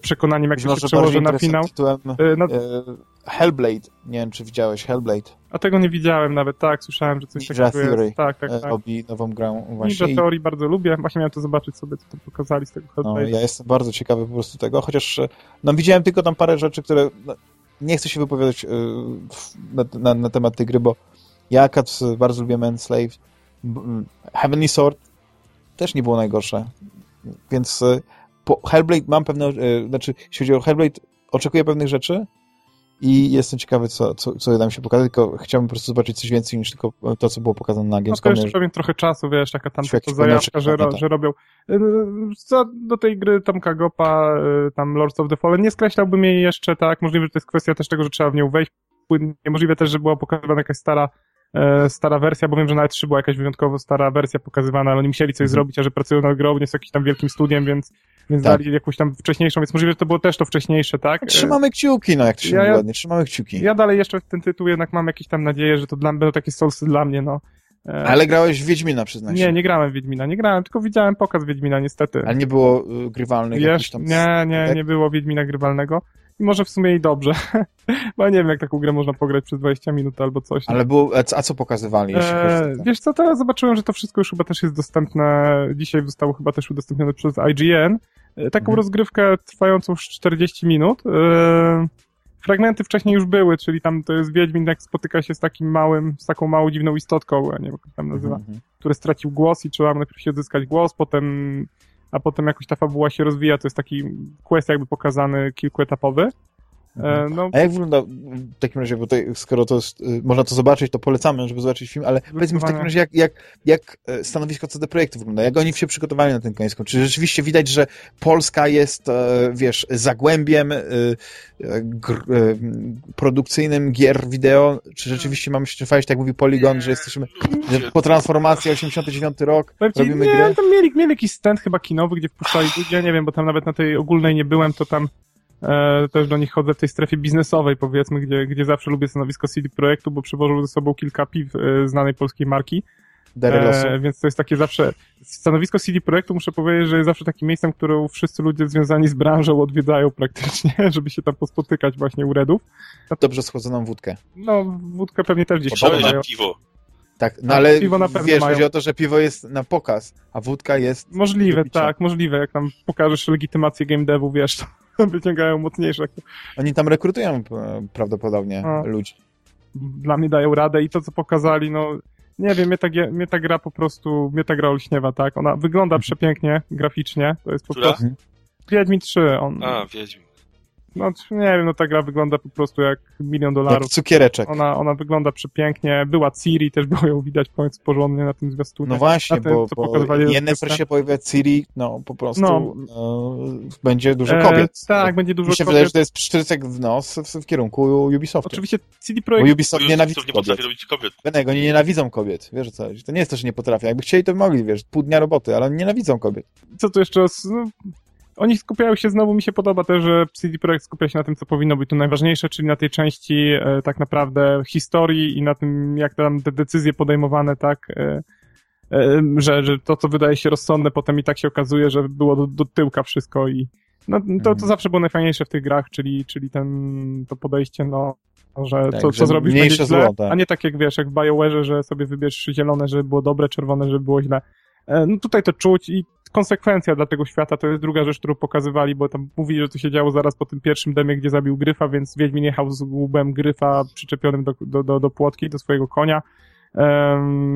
przekonaniem, jak to się może przełoży na finał. tytułem E, No, e, Hellblade, nie wiem, czy widziałeś Hellblade, a tego nie widziałem nawet, tak, słyszałem, że coś Ninja takiego Theory. jest. Tak, tak, e, tak. Obi nową grą właśnie. Ninja Theory bardzo lubię, właśnie miałem to zobaczyć sobie, co tam pokazali z tego No, Hellblade. ja jestem bardzo ciekawy po prostu tego, chociaż e, no, widziałem tylko tam parę rzeczy, które no, nie chcę się wypowiadać e, na, na, na temat tej gry, bo ja akurat bardzo lubię Manslave. B- m, Heavenly Sword też nie było najgorsze, więc e, po Hellblade mam pewne, e, znaczy jeśli chodzi o Hellblade, oczekuję pewnych rzeczy i jestem ciekawy, co, co, co tam się pokaże, tylko chciałbym po prostu zobaczyć coś więcej niż tylko to, co było pokazane na No to Gamescomie. jeszcze pewnie trochę czasu, wiesz, taka tam to zajawka, że, ro, że robią. Co do tej gry Tomka Gopa, yy, tam Lords of the Fallen, nie skreślałbym jej jeszcze, tak, możliwe, że to jest kwestia też tego, że trzeba w nią wejść płynnie, możliwe też, że była pokazywana jakaś stara e, stara wersja, bo wiem, że nawet 3 była jakaś wyjątkowo stara wersja pokazywana, ale oni musieli coś Mhm. zrobić, a że pracują nad grą, nie jest jakimś tam wielkim studiem, więc, więc Tak. dali jakąś tam wcześniejszą, więc możliwe, że to było też to wcześniejsze, tak? E, Trzymamy kciuki, no jak to się Ja- ładnie, trzymamy kciuki. Ja dalej jeszcze w ten tytuł jednak mam jakieś tam nadzieję, że to dla, będą takie solsy dla mnie, no. E, Ale grałeś w Wiedźmina, przyznaj się. nie, nie grałem w Wiedźmina, nie grałem, tylko widziałem pokaz Wiedźmina, niestety. Ale nie było y, grywalnych Wiesz, tam... nie, nie, tak? nie było Wiedźmina grywalnego. I może w sumie i dobrze. Bo ja nie wiem, jak taką grę można pograć przez 20 minut albo coś. Ale było... A co, pokazywali? Jeśli Eee, wiesz co, teraz zobaczyłem, że to wszystko już chyba też jest dostępne, dzisiaj zostało chyba też udostępnione przez IGN. E, Taką Mhm. rozgrywkę trwającą już 40 minut. Eee, fragmenty wcześniej już były, czyli tam to jest Wiedźmin, jak spotyka się z takim małym, z taką małą dziwną istotką, ja nie wiem, jak to tam nazywa, Mhm. który stracił głos i trzeba najpierw się odzyskać głos, potem, a potem jakoś ta fabuła się rozwija, to jest taki quest jakby pokazany kilkuetapowy. E, no, A jak wygląda w takim razie, bo tutaj, skoro to jest, y, można to zobaczyć, to polecamy, żeby zobaczyć film, ale powiedzmy w takim razie, jak, jak, jak e, stanowisko CD Projektu wygląda, jak oni się przygotowali na ten koniec? Czy rzeczywiście widać, że Polska jest, e, wiesz, zagłębiem e, produkcyjnym gier wideo? Czy rzeczywiście mamy się trwać, tak jak mówi Polygon, że jesteśmy że po transformacji 89 rok ci, robimy nie, grę? tam mieli, mieli jakiś stand chyba kinowy, gdzie wpuszczali ludzi, ja nie wiem, bo tam nawet na tej ogólnej nie byłem, to tam też do nich chodzę w tej strefie biznesowej, powiedzmy, gdzie, gdzie zawsze lubię stanowisko CD Projektu, bo przywożą ze sobą kilka piw e, znanej polskiej marki, e, więc to jest takie zawsze, stanowisko CD Projektu muszę powiedzieć, że jest zawsze takim miejscem, które wszyscy ludzie związani z branżą odwiedzają praktycznie, żeby się tam pospotykać właśnie u Redów. Dobrze schłodzoną wódkę. No, wódkę pewnie też gdzieś że piwo. Tak, no A, ale piwo na pewno wiesz, mają. chodzi o to, że piwo jest na pokaz, a wódka jest... Możliwe, tak, możliwe. Jak tam pokażesz legitymację game devu, wiesz, to wyciągają mocniejsze. Oni tam rekrutują e, prawdopodobnie A. ludzi. Dla mnie dają radę i to, co pokazali, no nie wiem, mnie ta, mnie ta gra po prostu, mnie ta gra olśniewa, tak? Ona wygląda Mhm. przepięknie, graficznie, to jest po Która? prostu... Wiedźmin 3, on... A, Wiedźmin. No nie wiem, no ta gra wygląda po prostu jak milion Jak dolarów. cukiereczek. Ona, ona wygląda przepięknie. Była Ciri, też było ją widać końcu porządnie na tym zwiastunie. No właśnie, tym, bo, bo rozgrywkę. wersji pojawia Ciri, no po prostu No. e, będzie dużo E, kobiet. tak, będzie dużo Mi się kobiet. wydaje, że to jest przytycek w nos w, w kierunku Ubisoftu. Oczywiście CD Bo Projekt Ubisoft Bo nienawidzi Ubisoft nie potrafi kobiet. robić kobiet. Benego, oni nienawidzą kobiet, wiesz co? To nie jest to, że nie potrafią. Jakby chcieli, to by mogli, wiesz, pół dnia roboty, ale oni nienawidzą kobiet. co tu jeszcze raz, no, oni skupiają się znowu, mi się podoba też, że CD Projekt skupia się na tym, co powinno być tu najważniejsze, czyli na tej części e, tak naprawdę historii i na tym, jak tam te decyzje podejmowane, tak, e, e, że, że to, co wydaje się rozsądne, potem i tak się okazuje, że było do, do tyłka wszystko i no, to, to Mhm. zawsze było najfajniejsze w tych grach, czyli, czyli ten, to podejście, no, że Tak, co, co zrobisz będzie źle, zło, tak. a nie tak jak wiesz, jak w BioWare, że sobie wybierz zielone, żeby było dobre, czerwone, żeby było źle. E, No tutaj to czuć i konsekwencja dla tego świata to jest druga rzecz, którą pokazywali, bo tam mówili, że to się działo zaraz po tym pierwszym demie, gdzie zabił Gryfa, więc Wiedźmin jechał z łbem Gryfa przyczepionym do, do, do, do płotki, do swojego konia,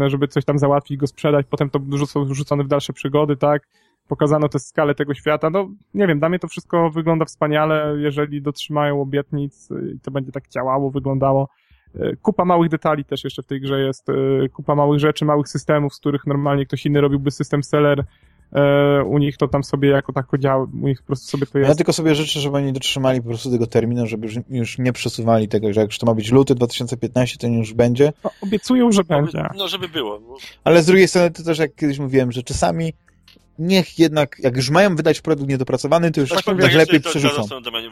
żeby coś tam załatwić, go sprzedać, potem to rzucą, rzucone w dalsze przygody, tak? Pokazano tę skalę tego świata. No, nie wiem, dla mnie to wszystko wygląda wspaniale, jeżeli dotrzymają obietnic y, i to będzie tak działało, wyglądało. E, Kupa małych detali też jeszcze w tej grze jest, e, kupa małych rzeczy, małych systemów, z których normalnie ktoś inny robiłby system seller, e, u nich to tam sobie jako tako działa, u nich po prostu sobie to Ja jest. tylko sobie życzę, żeby oni dotrzymali po prostu tego terminu, żeby już, już nie przesuwali tego, że jak już to ma być luty 2015, to już będzie. No, obiecują, że będzie. No, żeby było. Ale z drugiej strony to też, jak kiedyś mówiłem, że czasami niech jednak, jak już mają wydać produkt niedopracowany, to już Znaczy, tak tak, ja lepiej przerzucą.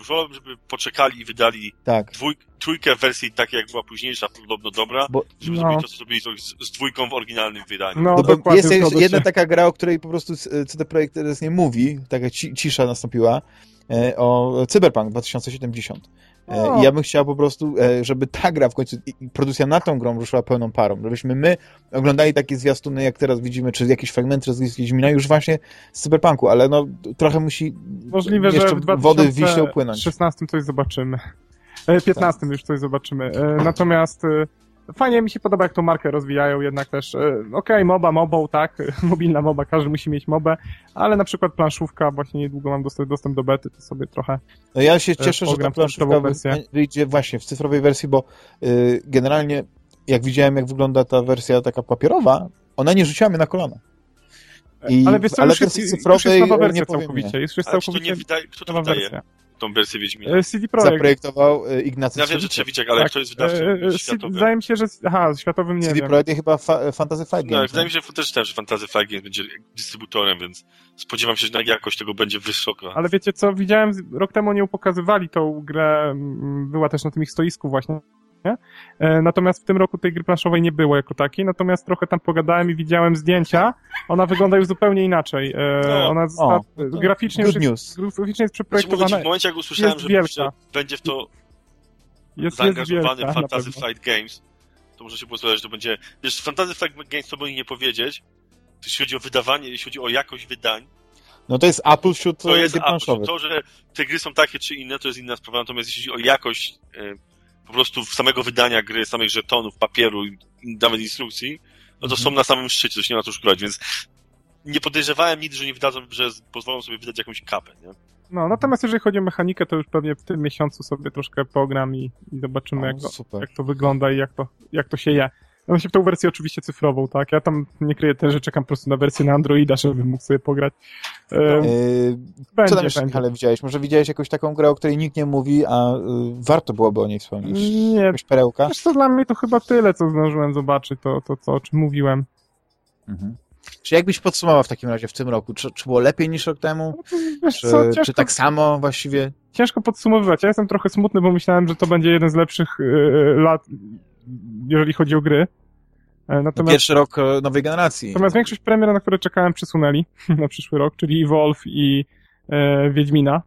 Wolałbym, żeby poczekali i wydali Tak. dwój, trójkę w wersji takiej, jak była późniejsza, podobno dobra, Bo- żeby No. zrobili to, co zrobili z, z dwójką w oryginalnym wydaniu. No, No jest jedna taka gra, o której po prostu CD Projekt teraz nie mówi, taka ci, cisza nastąpiła, e, o Cyberpunk 2070. E. I ja bym chciał po prostu, e, żeby ta gra w końcu, produkcja nad tą grą ruszyła pełną parą, żebyśmy my oglądali takie zwiastuny, jak teraz widzimy, czy jakieś fragmenty z Wiedźmina już właśnie z Cyberpunku, ale no trochę musi Możliwe, że jeszcze w wody w Wiśle upłynąć. 2016 coś zobaczymy. E, 15 już coś zobaczymy. Natomiast fajnie mi się podoba, jak tą markę rozwijają, jednak też, e, okej, MOBA, MOBą, tak, mobilna MOBA, każdy musi mieć MOBę, ale na przykład planszówka, właśnie niedługo mam dostęp, dostęp do bety, to sobie trochę No ja się cieszę, że ta planszówka wy- wyjdzie właśnie w cyfrowej wersji, bo y, generalnie jak widziałem, jak wygląda ta wersja taka papierowa, ona nie rzuciła mnie na kolana. I- ale wiesz co, ale już, jest, już cyfrowej jest nowa nie wersja całkowicie, jest już to całkowicie nie wydaje, kto to nowa wydaje wersja. tą wersję Wiedźmina? E, CD Projekt. Zaprojektował y, Ignacy Ja wiem, że Trzewiczek. Ale Tak. kto jest wydawcą E, e, światowym? Wydaje mi się, że, aha, światowym nie CD wiem. Projekt chyba fa Fantasy Flight No, Games. wydaje mi się, że też, też Fantasy Flight Games będzie dystrybutorem, więc spodziewam się, że jakość tego będzie wysoka. Ale wiecie co, widziałem, rok temu nie pokazywali tą grę, była też na tym ich stoisku właśnie, nie? E, Natomiast w tym roku tej gry planszowej nie było jako takiej, natomiast trochę tam pogadałem i widziałem zdjęcia, ona wygląda już zupełnie inaczej. E, No, ona została, o, to graficznie, Good już jest, news. graficznie jest Znaczy, przeprojektowana, w momencie, jak usłyszałem, jest że, wielka. będzie w to jest, jest zaangażowany wielka, na Fantasy. Flight Games, to może się posłuchać, że to będzie... Wiesz, Fantasy Flight Games, co by nie powiedzieć, jeśli chodzi o wydawanie, jeśli chodzi o jakość wydań, No to jest Apple wśród to e, jest Apple. To, że te gry są takie czy inne, to jest inna sprawa, natomiast jeśli chodzi o jakość e, po prostu samego wydania gry, samych żetonów, papieru i nawet instrukcji, no to Mhm. są na samym szczycie, to się nie ma co szukać, więc nie podejrzewałem nigdy, że nie wydadzą, że pozwolą sobie wydać jakąś kapę, nie? No, natomiast jeżeli chodzi o mechanikę, to już pewnie w tym miesiącu sobie troszkę pogram i, i zobaczymy, O, jak to, super. jak to wygląda i jak to, jak to się je. No się w tą wersję oczywiście cyfrową, tak? Ja tam nie kryję też, że czekam po prostu na wersję na Androida, żebym mógł sobie pograć. E, E, będzie, Co tam jeszcze. Michale, widziałeś? Może widziałeś jakąś taką grę, o której nikt nie mówi, a y, warto byłoby o niej wspomnieć? Nie, Jakaś perełka? wiesz co, dla mnie to chyba tyle, co zdążyłem zobaczyć, to, to co, o czym mówiłem. Mhm. Czy jakbyś podsumował w takim razie w tym roku? Czy, czy było lepiej niż rok temu? No to, wiesz Czy, co, czy ciężko, tak samo właściwie? ciężko podsumowywać. Ja jestem trochę smutny, bo myślałem, że to będzie jeden z lepszych e, lat, jeżeli chodzi o gry. E, No, Natomiast pierwszy rok e, nowej generacji. Natomiast większość premier, na które czekałem, przesunęli na przyszły rok, czyli Evolve i e, Wiedźmina.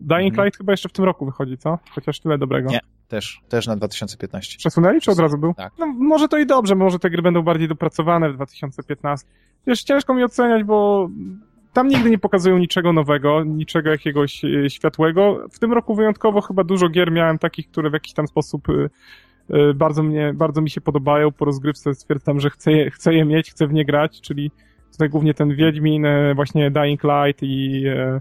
Dying Mhm. Light chyba jeszcze w tym roku wychodzi, co? Chociaż tyle dobrego. Nie. Też, też na 2015. Przesunęli, czy od razu był? Tak. No, może to i dobrze, może te gry będą bardziej dopracowane w 2015. Wiesz, ciężko mi oceniać, bo tam nigdy nie pokazują niczego nowego, niczego jakiegoś e, światłego. W tym roku wyjątkowo chyba dużo gier miałem takich, które w jakiś tam sposób bardzo mnie, bardzo mi się podobają. Po rozgrywce stwierdzam, że chcę je, chcę je mieć, chcę w nie grać, czyli tutaj głównie ten Wiedźmin, e, właśnie Dying Light i e,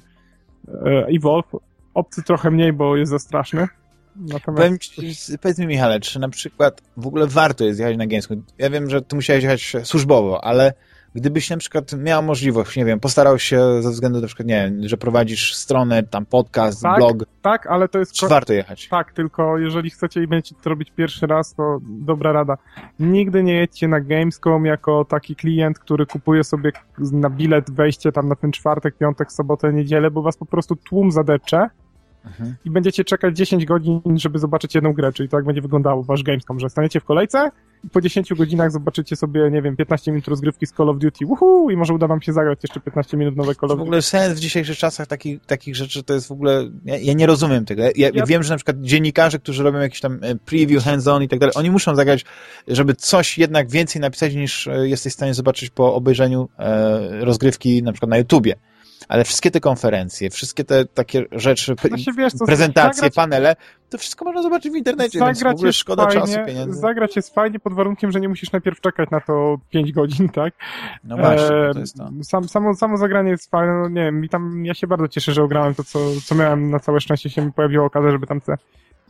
e, Evolve. Obcy trochę mniej, bo jest za straszny. Natomiast... Powiem Powiedz mi, Michale, czy na przykład w ogóle warto jest jechać na Gamescom? Ja wiem, że ty musiałeś jechać służbowo, ale gdybyś na przykład miał możliwość, nie wiem, postarał się ze względu na przykład, nie wiem, że prowadzisz stronę, tam podcast, Tak. blog, Tak, ale to jest... czy warto jechać? Tak, tylko jeżeli chcecie i będziecie to robić pierwszy raz, to dobra rada. Nigdy nie jedźcie na Gamescom jako taki klient, który kupuje sobie na bilet wejście tam na ten czwartek, piątek, sobotę, niedzielę, bo was po prostu tłum zadecze Mhm. i będziecie czekać 10 godzin, żeby zobaczyć jedną grę, czyli tak będzie wyglądało wasz Gamescom, że staniecie w kolejce i po 10 godzinach zobaczycie sobie, nie wiem, 15 minut rozgrywki z Call of Duty, uhu, i może uda wam się zagrać jeszcze 15 minut nowe Call To of w Duty. ogóle sens w dzisiejszych czasach takich, takich rzeczy to jest w ogóle. Ja, ja nie rozumiem tego. Ja, ja wiem, że na przykład dziennikarze, którzy robią jakieś tam e, preview, hands-on i tak dalej, oni muszą zagrać, żeby coś jednak więcej napisać niż e, jesteś w stanie zobaczyć po obejrzeniu e, rozgrywki na przykład na YouTubie. Ale wszystkie te konferencje, wszystkie te takie rzeczy, się wiesz, co, prezentacje, zagrać- panele, to wszystko można zobaczyć w internecie, więc w Zagrać ogóle jest szkoda fajnie, czasu, pieniędzy. Zagrać jest fajnie pod warunkiem, że nie musisz najpierw czekać na to 5 godzin, tak? No właśnie, E, to jest to. Sam, samo, samo zagranie jest fajne, no nie wiem, mi tam, ja się bardzo cieszę, że ograłem to, co, co miałem, na całe szczęście się mi pojawiła okazja, żeby tam te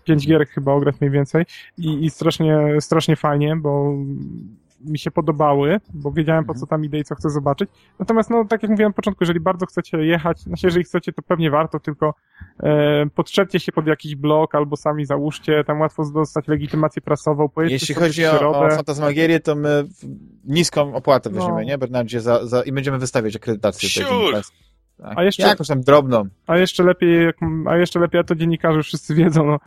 5 gierek chyba ograć mniej więcej i, i strasznie, strasznie fajnie, bo mi się podobały, bo wiedziałem po Mhm. co tam idę i co chcę zobaczyć. Natomiast, no, tak jak mówiłem na początku, jeżeli bardzo chcecie jechać, znaczy, jeżeli chcecie, to pewnie warto, tylko e, podszedźcie się pod jakiś blog albo sami załóżcie, tam łatwo dostać legitymację prasową, Jeśli chodzi o, o fantasmagierię, to my niską opłatę No. weźmiemy, nie, Bernardzie, za, za, i będziemy wystawiać akredytację. dziennikarskiej. Tak. A jeszcze- Jakąś tam drobną. A jeszcze lepiej, jak, a jeszcze lepiej, a to dziennikarze wszyscy wiedzą, no,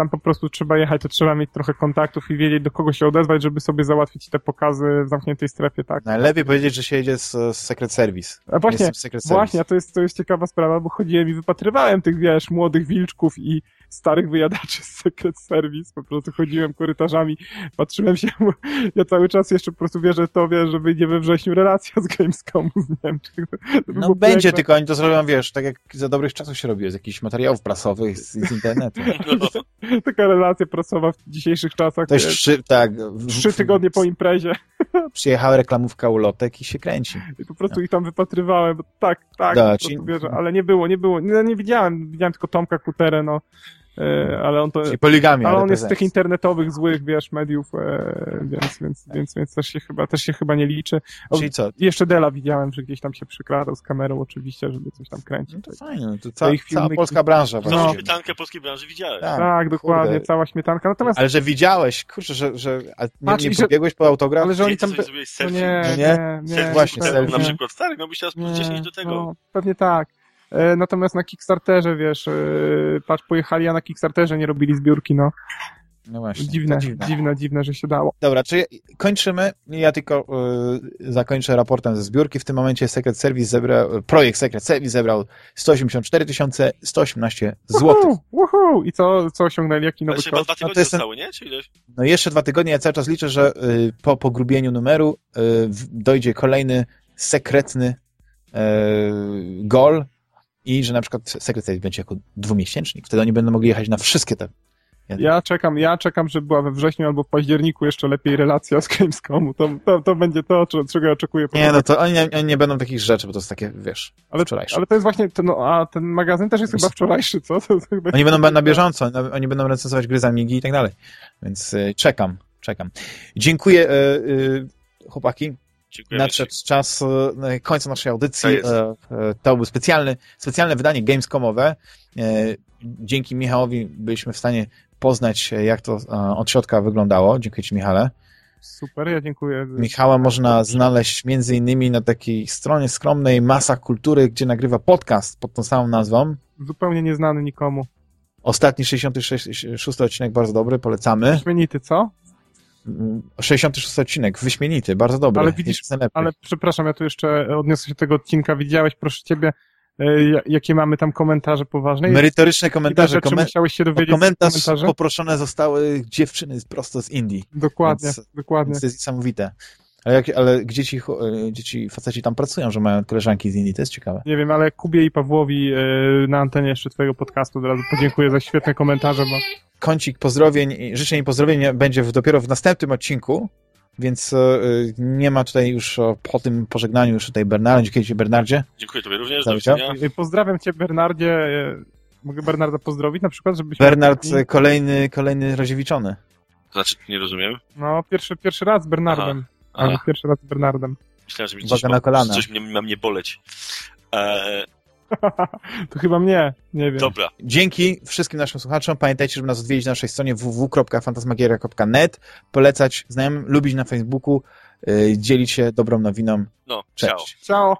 tam po prostu trzeba jechać, to trzeba mieć trochę kontaktów i wiedzieć, do kogo się odezwać, żeby sobie załatwić te pokazy w zamkniętej strefie, tak. Najlepiej powiedzieć, że się jedzie z, z Secret Service. A właśnie, Service. właśnie, to jest, to jest ciekawa sprawa, bo chodziłem i wypatrywałem tych, wiesz, młodych wilczków i starych wyjadaczy z Secret Service, po prostu chodziłem korytarzami, patrzyłem się, bo ja cały czas jeszcze po prostu wierzę w to, wiesz, że wyjdzie we wrześniu relacja z Gamescomu z Niemczech. No będzie, piękne. tylko oni to zrobią, wiesz, tak jak za dobrych czasów się robiło, z jakichś materiałów prasowych, z, z internetu. No, Taka relacja prasowa w dzisiejszych czasach. To jest trzy, tak. Trzy tygodnie po imprezie Przyjechała reklamówka ulotek i się kręci. i po prostu ich tam wypatrywałem, bo tak, tak, Da, ci- wierzę, ale nie było, nie było, nie, nie widziałem, widziałem tylko Tomka Kuterę, no, ale on to, Czyli poligami, ale ale on jest z tych internetowych, złych, wiesz, mediów, e, więc, więc, więc, więc też się chyba, też się chyba nie liczy. O, Czyli co? Jeszcze Dela widziałem, że gdzieś tam się przykradał z kamerą oczywiście, żeby coś tam kręcić. No to fajnie, no to cała filmy- polska branża Całą No. śmietankę polskiej branży widziałem. Tak. Tak, dokładnie, kurde. cała śmietanka, natomiast, Ale że widziałeś, kurczę, że, że a nie, Patrz, nie i że- pobiegłeś po autograf? ale że oni tam, sobie no nie, No nie, nie? nie, właśnie, selfie. Na przykład. Stary, miałbyś teraz plus Nie, 10 do tego. No, pewnie tak. E, natomiast na Kickstarterze, wiesz, e, patrz, pojechali, a na Kickstarterze nie robili zbiórki, no. No właśnie, Dziwne, dziwne, dziwne. dziwne, że się dało. Dobra, czy kończymy? Ja tylko y, zakończę raportem ze zbiórki. W tym momencie Secret Service zebrał, projekt Secret Service zebrał 184 118 złotych. Woohoo, woohoo! I co, co osiągnęli? Jaki nowy kod? dwa No to tygodnie jest zostały, nie? Ileś? No jeszcze dwa tygodnie, ja cały czas liczę, że y, po pogrubieniu numeru y, dojdzie kolejny sekretny y, gol i że na przykład Secret Service będzie jako dwumiesięcznik. Wtedy oni będą mogli jechać na wszystkie te Ja czekam, ja czekam, żeby była we wrześniu albo w październiku jeszcze lepiej relacja z Gamescomu. To, to, to będzie to, cze- czego ja oczekuję. Nie, no to oni, nie- oni nie będą takich rzeczy, bo to jest takie, wiesz, ale, wczorajsze. ale to jest właśnie, to, no, a ten magazyn też jest chyba wczorajszy, co? To, Oni będą na bieżąco, oni- oni będą recenzować gry z Amigi i tak dalej. Więc y, czekam, czekam. Dziękuję, y, y, chłopaki. Dziękujemy Nadszedł ci. czas y, końca naszej audycji. Jest. E, e, To był specjalny, specjalne wydanie Gamescomowe. E, Dzięki Michałowi byliśmy w stanie poznać, e, jak to e, od środka wyglądało. Dziękuję Ci, Michale. Super, ja dziękuję. Michała można znaleźć między innymi na takiej stronie skromnej Masa Kultury, gdzie nagrywa podcast pod tą samą nazwą. Zupełnie nieznany nikomu. Ostatni 66 odcinek, bardzo dobry, polecamy. Wyśmienity, co? Mm, 66 odcinek, wyśmienity, bardzo dobry. Ale widzisz. Ale przepraszam, ja tu jeszcze odniosę się do tego odcinka. Widziałeś, proszę ciebie, e, ja- jakie mamy tam komentarze poważne? Merytoryczne komentarze. rzeczy Komen- musiałeś się dowiedzieć komentarz poproszone zostały dziewczyny prosto z Indii. Dokładnie, Więc- dokładnie. Więc to jest niesamowite. Ale, jak, ale gdzie ci, e, gdzie ci faceci tam pracują, że mają koleżanki z Indii? To jest ciekawe. Nie wiem, ale Kubie i Pawłowi e, na antenie jeszcze twojego podcastu od razu podziękuję za świetne komentarze, bo Kącik pozdrowień, i życzeń i pozdrowień będzie w, dopiero w następnym odcinku, więc e, nie ma tutaj już o, po tym pożegnaniu już tutaj Bernardzie. Dziękuję Ci Bernardzie. Dziękuję tobie również. Cały Do widzenia. pozdrawiam cię Bernardzie. Mogę Bernarda pozdrowić na przykład, żebyś... Bernard e, kolejny, kolejny roziewiczony. Znaczy, nie rozumiem. No, pierwszy, pierwszy raz z Bernardem. A, Ale pierwszy raz z Bernardem. myślałem, że mi coś, ma, na kolana. coś mnie, ma mnie boleć. Eee, to chyba mnie, nie wiem. dobra, Dzięki wszystkim naszym słuchaczom. Pamiętajcie, żeby nas odwiedzić na naszej stronie www.fantasmagieria.net, polecać znajomym, lubić na Facebooku, yy, dzielić się dobrą nowiną. no, ciao. Cześć. Ciao.